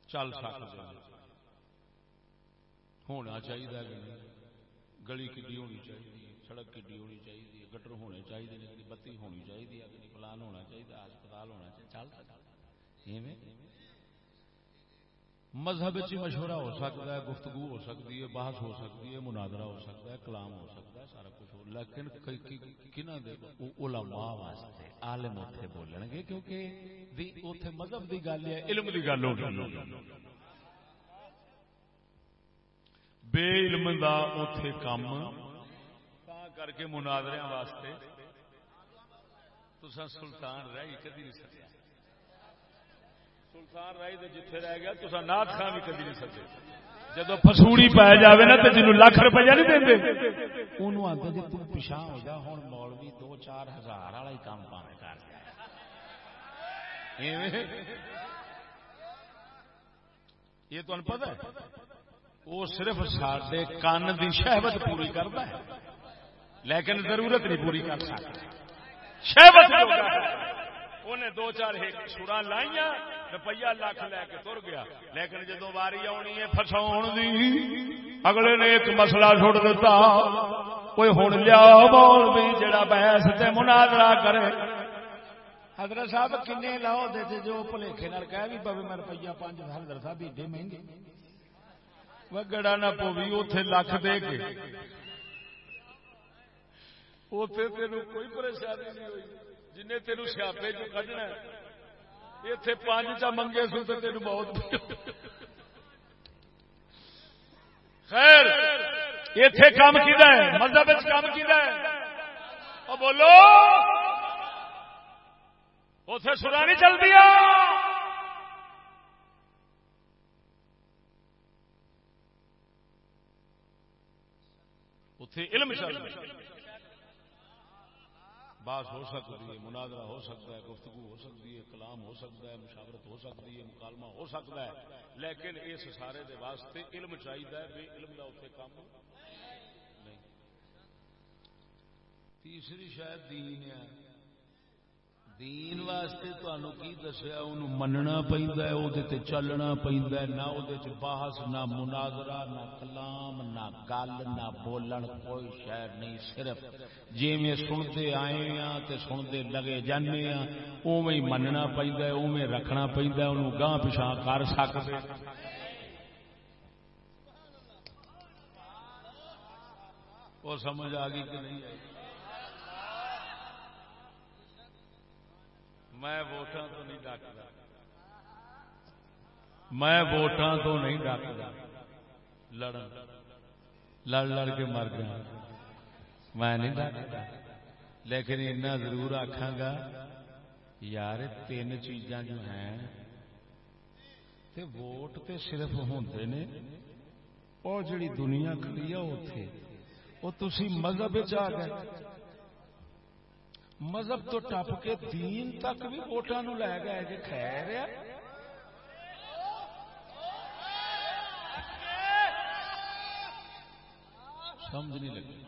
چل سکتے ہونا چاہیے گلی کھی ہونی چاہیے سڑک کھی ہونی چاہیے گٹر ہونے چاہیے بتی ہونی چاہیے پلان ہونا چاہیے ہسپتال ہونا چاہیے، چل سکتا مذہب مشورہ ہو سکتا ہے، گفتگو ہو سکتی ہے، بحث ہو سکتی ہے، مناظرہ ہو سکتا ہے، کلام ہو سکتا ہے، سارا کچھ ہو۔ لیکن کنہ دے علماء واسطے عالم اتنے بولن گے، کیونکہ اتنے مذہب دی گل ہے علم دی گل ہو بے علم دا اتے کام کر کے مناظرے واسطے تو سلطان رہی کدی نہیں سکیا سلطان رائی دے جتھے رہ گیا تو نات خان بھی کدی نہیں سکے جب فسوڑی پایا جائے نا تو جنوب لاکھ روپیہ نہیں دیں انہوں آتا جی تم پچھا ہو جا ہوں مولوی دو چار ہزار والا ہی کام پانے کر یہ تو پتا ہے وہ صرف سارے کان کی شہبت پوری کرتا ہے لیکن ضرورت نہیں پوری کر سکتا۔ انہیں دو چار سورا لائیا روپیہ لاکھ لے کے تر گیا۔ لیکن جدو واری آنی ہے فساؤ دی، اگلے نے ایک مسئلہ چھوڑ دیتا۔ کوئی ہوں لیا بول بھی جڑا بحث تے مناظرہ کرے۔ حضرت صاحب، کنے لاؤ دے جو پلیکھے نال کہہ بھی پوے میں روپیہ پانچ حضرت صاحب ایڈے مہنگے۔ وہ گڑا نہ پوی اتے لکھ دے کے۔ اتے تین کوئی پریشانی نہیں ہوئی۔ جن تین سیاپے چ کھنا اتے پانچ چا منگے سو تو تین بہت خیر اتے کام کیا مذہب کام کیا بولو اتے سرا نہیں چلتی اتے علم چل بات ہو سکتی ہے، مناظرہ ہو سکتا ہے، گفتگو ہو سکتی ہے، کلام ہو سکتا ہے، مشاورت ہو سکتی ہے، مکالمہ ہو سکتا ہے۔ لیکن اس سارے دے واسطے علم چاہیے بے علم کا اتنے کام نہیں۔ تیسری شاید دین ہے۔ دین واسطے تہن کی دسیا ان مننا پہنتا ہے وہ چلنا پہنتا ہے، نہ وہ بحث، نہ مناظرہ، نہ کلام، نہ گل، نہ بولن، کوئی شہر نہیں، صرف جی میں سنتے آئے ہاں تے سنتے لگے جانے ہاں اوے مننا پہنتا ہے اوے رکھنا پہنتا ہے انہوں گاہ پچھا کر سکتے وہ سمجھ آ گئی کہ نہیں آئی؟ میں ووٹاں تو نہیں ڈاکتا۔ میں ووٹاں تو نہیں ڈاکتا۔ لڑ لڑ لڑ کے مر گیا میں نہیں ڈاکتا۔ لیکن اتنا ضرور آخا گا یار تین چیزاں جو ہیں، تے ووٹ تے صرف ہوندے نے اور جڑی دنیا کھڑی ہے اوتھے وہ تسی مذہب آ گئے۔ مذہب تو ٹپ کے دین تک بھی ووٹان لے گئے جی خیر ہے سمجھ نہیں لگی۔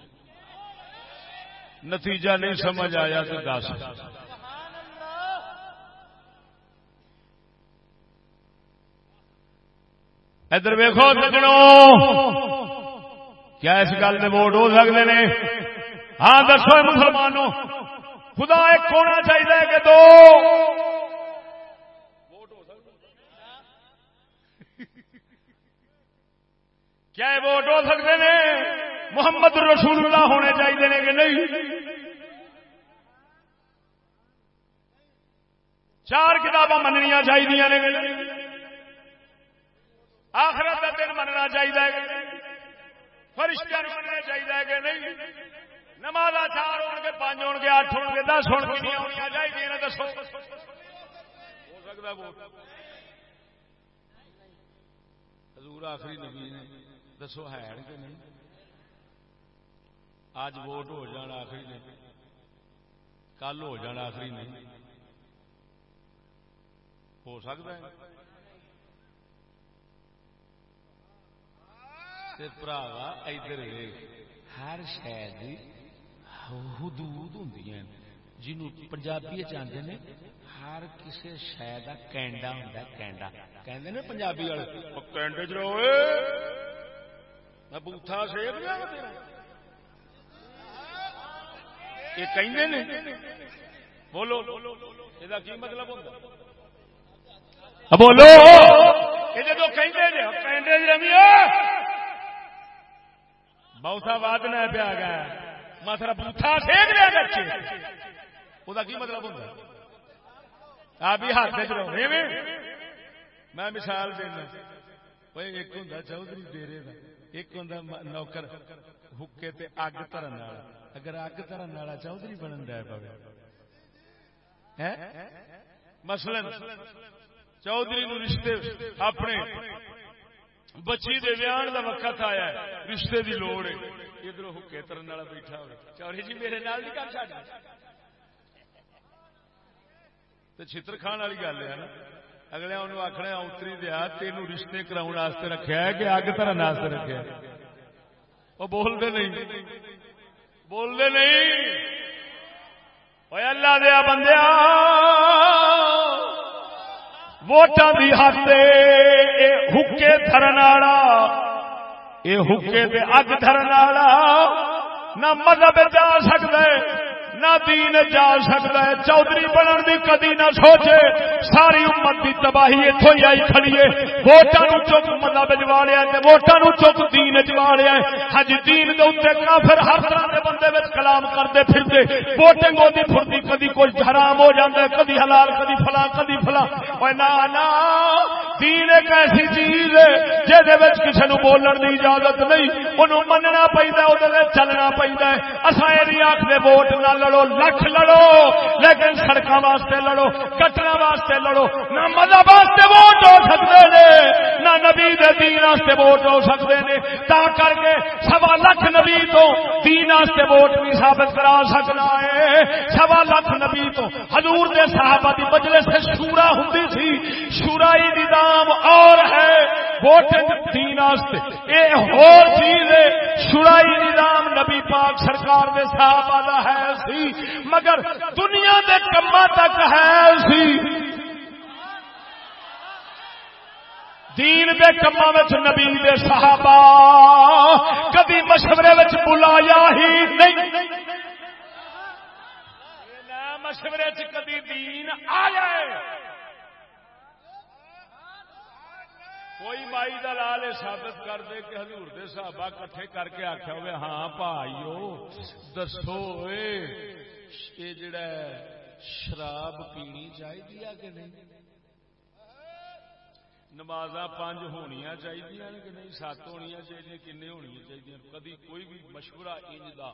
نتیجہ نہیں سمجھ آیا تو دس۔ ادھر ویخو سجڑوں کیا اس گل میں ووٹ ہو سکتے ہیں ہاں دسو مسلمانوں۔ خدا ایک ہونا چاہیے کہ دو۔ کیا ووٹ ہو سکتے ہیں؟ محمد رسول اللہ ہونے چاہیے کہ نہیں؟ چار کتاباں مننیا چاہیے آخرت کا دن مننا چاہیے فرشتہ مننا چاہیے کہ نہیں؟ نماز چار ہو گے پانچ ہو گے اٹھ ہو گے دس ہو چاہیے دسو۔ ہو سکتا حضور آخری نبی نے دسو ہے کہ نہیں؟ اج ووٹ ہو جان آخری نے، کل ہو جان آخری نہیں۔ ہو سکتا ہے؟ ادھر ہر شہر حدود ہوں جنوں پنجابی چاہتے ہر کسی شہ کا کینڈا ہوں کینڈا۔ کہ پنجابی والے؟ کینڈے چ میں بوتھا سیب یہ کہ بولو۔ یہ کی مطلب ہوتا بولو۔ یہ کینڈے بہت واد نہ پیا گیا مسلا بوٹا سیک لیا بچے وہ کی مطلب ہوتا آپ ہی ہاتھ چ میں مثال دینا۔ ایک ہوں چودھری ڈیرے کا ایک ہوں نوکر حکے تے اگ ترن والا۔ اگر اگ ترن والا چودھری بنن دیا پہ مثلا چودھری نو رشتے اپنے بچی دے ویان دا وقت آیا رشتے دی لوڑ ہے۔ ادھر حکے ترن والا بیٹھا ہو چوری جی میرے نال نہیں کر چڑ تو چھتر کھان والی گل ہے نا۔ اگلے انہوں آخنا اتری دیا تین رشتے کراؤ رکھا ہے کہ اگ ترن رکھا وہ بولتے نہیں۔ بولتے نہیں۔ اللہ دیا بندیا ووٹان کی ہاتھ حکے تھرن والا یہ حکے دے اگ دھرن والا نہ مذہب جا سکتا ہے نہ دین جا سکتا ہے۔ چودھری بنن دی کدی نہ سوچے۔ ساری امت دی تباہی اتو ہی آئی کھڑی ہے۔ ووٹاں چک مذہب جوالیا ووٹاں چک دین جوالیا ہج ہاں جی، دین دے اتنے کافر ہر طرح کے بندے میں کلام کرتے پھرتے۔ ووٹنگ ہوتی پھرتی، کدی کوئی حرام ہو جاتا ہے، کدی حلال، کدی فلاں کدی فلاں۔ نہ دین ایک ایسی چیز ہے جہد کسی نو بولن دی اجازت نہیں۔ انہوں مننا پہنتا وہ چلنا پہنتا ہے۔ اصا یہ آخر ووٹ نہ لڑو۔ لڑو لکھ لڑو، لیکن سڑک واسطے لڑو کٹنا واسطے لڑو، نہ مذہب واسطے ووٹ ہو سکتے ہیں نہ نبی دین واسطے ووٹ ہو سکتے ہیں تا کر کے سوا لکھ نبی تو دین واسطے ووٹ بھی ثابت کرا سکنا ہے۔ سوا لکھ نبی تو حضور دے صحابہ دی مجلس سے شورا ہوں سی، شورائی نظام اور ہے۔ ووٹنگ دین واسطے۔ یہ اور چیز ہے نظام نبی پاک سرکار دے صحابہ دا ہے سی، مگر دنیا دے کما تک ہے سی۔ دین دے کما نبی دے صحابہ کدی مشورے بلایا ہی نہیں۔ مشورے کدی دین آ جائے۔ کوئی مائی دلال ثابت کر دے کہ حضور دے صحابہ کٹھے کر کے آخیا ہوئے ہاں بھائیو، دسو یہ جڑا شراب پینی چاہیے کہ نہیں؟ نماز پانچ ہونیا چاہیے کہ نہیں؟ سات ہونیا چاہیے کن ہونی چاہیے کدی کوئی بھی مشورہ انج دا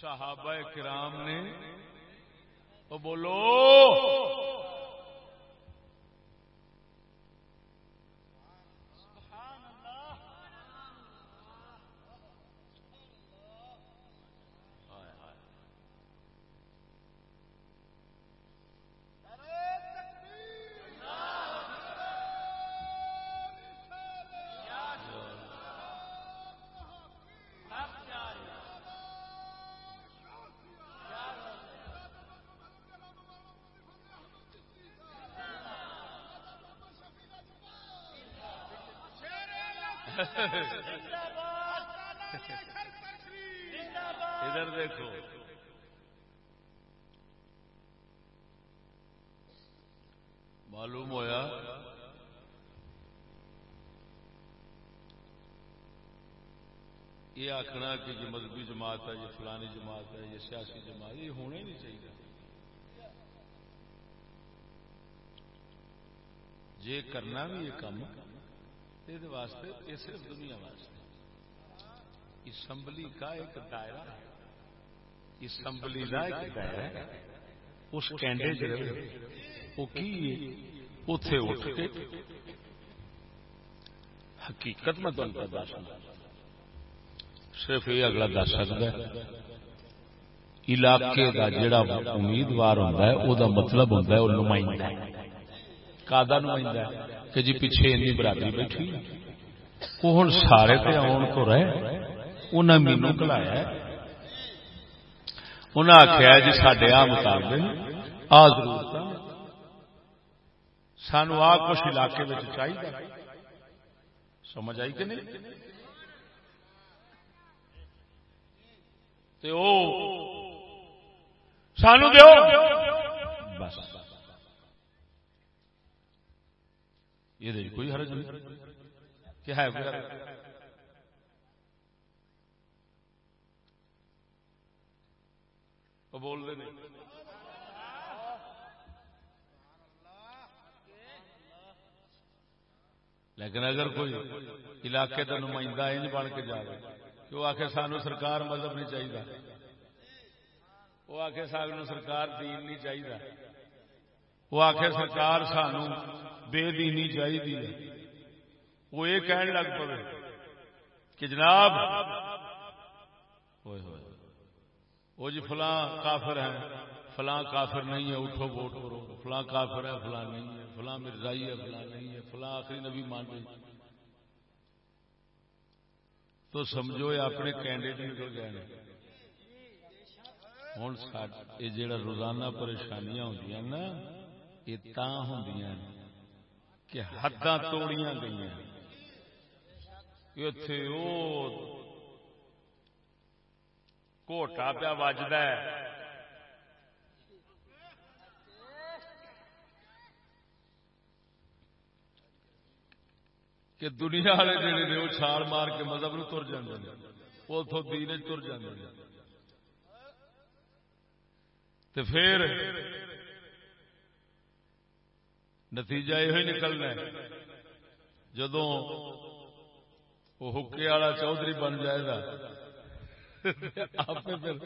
صحابہ کرام نے تو بولو ادھر دیکھو۔ معلوم ہویا؟ یہ آخنا کہ یہ مذہبی جماعت ہے، یہ فلانی جماعت ہے، یہ سیاسی جماعت یہ ہونا ہی نہیں چاہیے۔ جی کرنا بھی یہ کام یہ واسطے، یہ صرف دنیا واسطے۔ اسمبلی کا ایک دائرہ ہے۔ اسمبلی کا ایک دائرہ ہے۔ اس کینڈے چ وہ کی اتے اٹھ کے۔ حقیقت میں تمہیں دس صرف یہ اگلا دس سکتا ہے۔ علاقے کا جڑا امیدوار ہوتا ہے وہ مطلب ہوتا ہے وہ نمائندہ کا نمائندہ کہ جی پیچھے اینی برادری بیٹھی وہ ہوں سارے پہ آن تو رہے۔ انہیں مینو کلایا انہیں آخیا جی سڈے آ مطالبے آ ضرورت سانو آ کچھ علاقے میں چاہیے سمجھ آئی کہ نہیں؟ سانو دو بس یہ کوئی حرج نہیں۔ کیا ہے کوئی بول دے نہیں۔ لیکن اگر کوئی علاقے کا نمائندہ انج بن کے جائے کہ وہ آخر سانو سرکار مذہب نہیں چاہیے وہ آخر سانو سرکار دین نہیں چاہیے وہ آخر سرکار سانو بے دینی چاہیے وہ یہ کہنے لگ پے کہ جناب ہوئے ہوئے، وہ جی فلاں کافر ہے فلاں کافر نہیں ہے، اٹھو ووٹ کرو۔ فلاں کافر ہے، فلاں نہیں ہے، فلاں مرزائی ہے، فلاں نہیں ہے، فلاں آخری نبی مان رہی تو سمجھو یہ اپنے کینڈیڈیٹ نکل گئے ہوں یہ جڑا روزانہ پریشانیاں ہوں نا، یہ ہوں کہ حداں توڑیاں گئی اتے وہ کوٹا پیا وجد کہ دنیا والے جڑے نے وہ چھال مار کے مذہب نو تر جاتے ہیں وہ اتوں دین تر جاتے پھر نتیجہ یہ نکلنا جدو وہ حکے والا چودھری بن جائے گا آپ پھر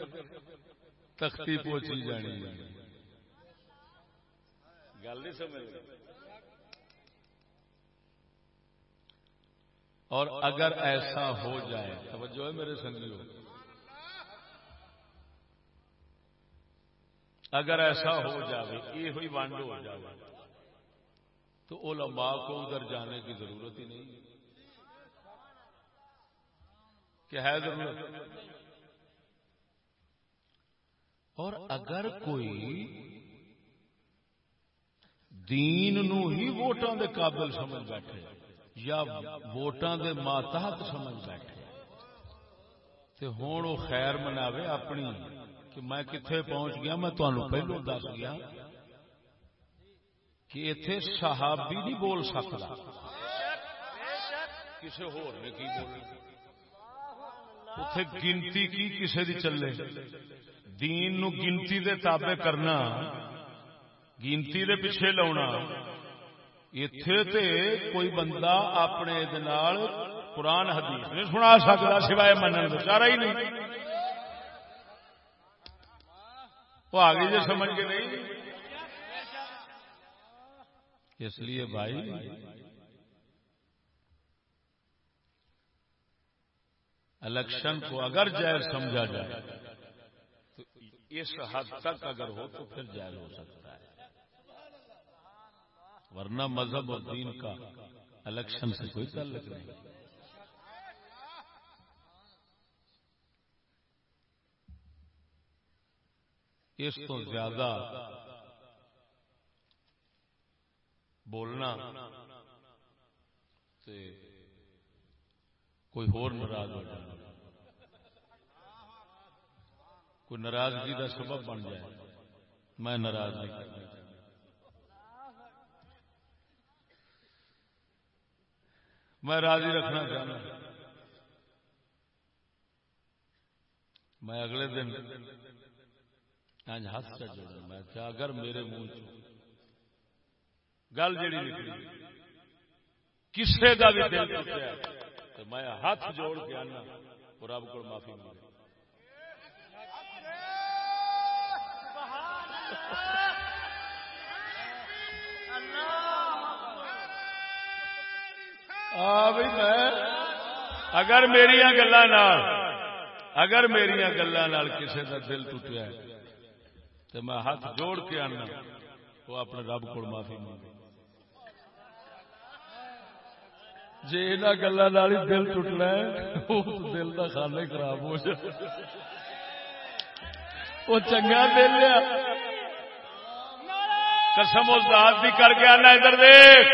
تختی پوچھی جانی گل نہیں سمجھ اور اگر ایسا ہو جائے توجہ ہے میرے سنگیو۔ اگر ایسا ہو جائے یہ ہوئی وانڈ ہو جائے تو علماء کو ادھر جانے کی ضرورت ہی نہیں کہ ہے ضرورت اور اگر کوئی دین نو ہی ووٹاں دے قابل سمجھ بیٹھے یا ووٹاں دے ماتحت سمجھ بیٹھے، تے ہوں وہ خیر مناوے اپنی کہ میں کتنے پہنچ گیا، میں تمہیں پہلو دس گیا۔ کہ اتے صحابی نہیں بول سکتا۔ کسی ہور نے کی بول اتے گنتی کی کسی دی چلے؟ دین نو گنتی دے تابع کرنا، گنتی دے پیچھے لاؤنا۔ اتے تے کوئی بندہ اپنے دنال قرآن حدیث نہیں سنا سکتا سوائے منن بچارا ہی نہیں۔ وہ آگے جو سمجھ کے نہیں۔ اس لیے بھائی، الیکشن کو اگر جائز سمجھا جائے، تو اس حد تک اگر ہو تو پھر جائز ہو سکتا ہے۔ ورنہ مذہب اور دین کا الیکشن سے کوئی تعلق نہیں۔ اس تو زیادہ بولنا۔ تے کوئی ہور ناراض ہو جائے۔ کوئی ناراضگی کا سبب بن جائے۔ میں ناراض نہیں کرنا میں راضی رکھنا چاہنا میں اگلے دن ہاتھ سے جوڑا میں اگر میرے منہ گل جڑی نکلی کسے کا بھی دل ٹوٹیا۔ تو میں ہاتھ جوڑ کے آنا اور رب کو معافی مانگ میں، اگر میری گلا اگر میری گلا کسی کا دل ٹوٹیا تو میں ہاتھ جوڑ کے آنا، وہ اپنے رب کو معافی مانگے۔ جی یہاں گلوں دل ٹوٹنا دل کا خانے خراب ہو جائے وہ چنگا دل لیا قسم اس ذات بھی کر کے آنا ادھر دیکھ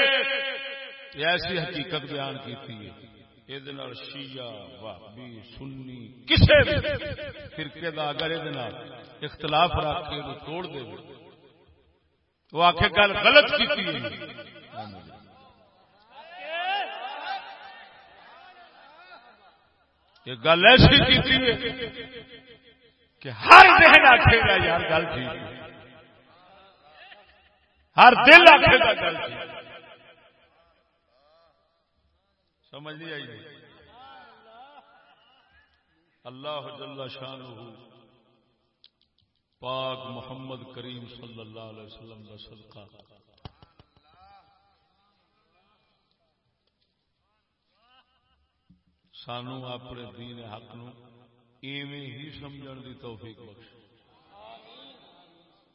ایسی حقیقت بیان کی یہ شیعہ وابی سنی کسے فرقے کا اگر یہ اختلاف رکھ کے توڑ دے وہ آخر گل غلط کی یہ گل ایسی کی کہ ہر ذہن آخے گا، یار، گل ٹھیک ہر دل آخے گا، گل ٹھیک سمجھ نہیں آئی؟ اللہ جل شان پاک محمد کریم صلی اللہ علیہ وسلم کا صدقہ۔ سانو اپنے دین حق نو ایویں ہی سمجھن دی توفیق بخش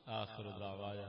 آخر دعوایا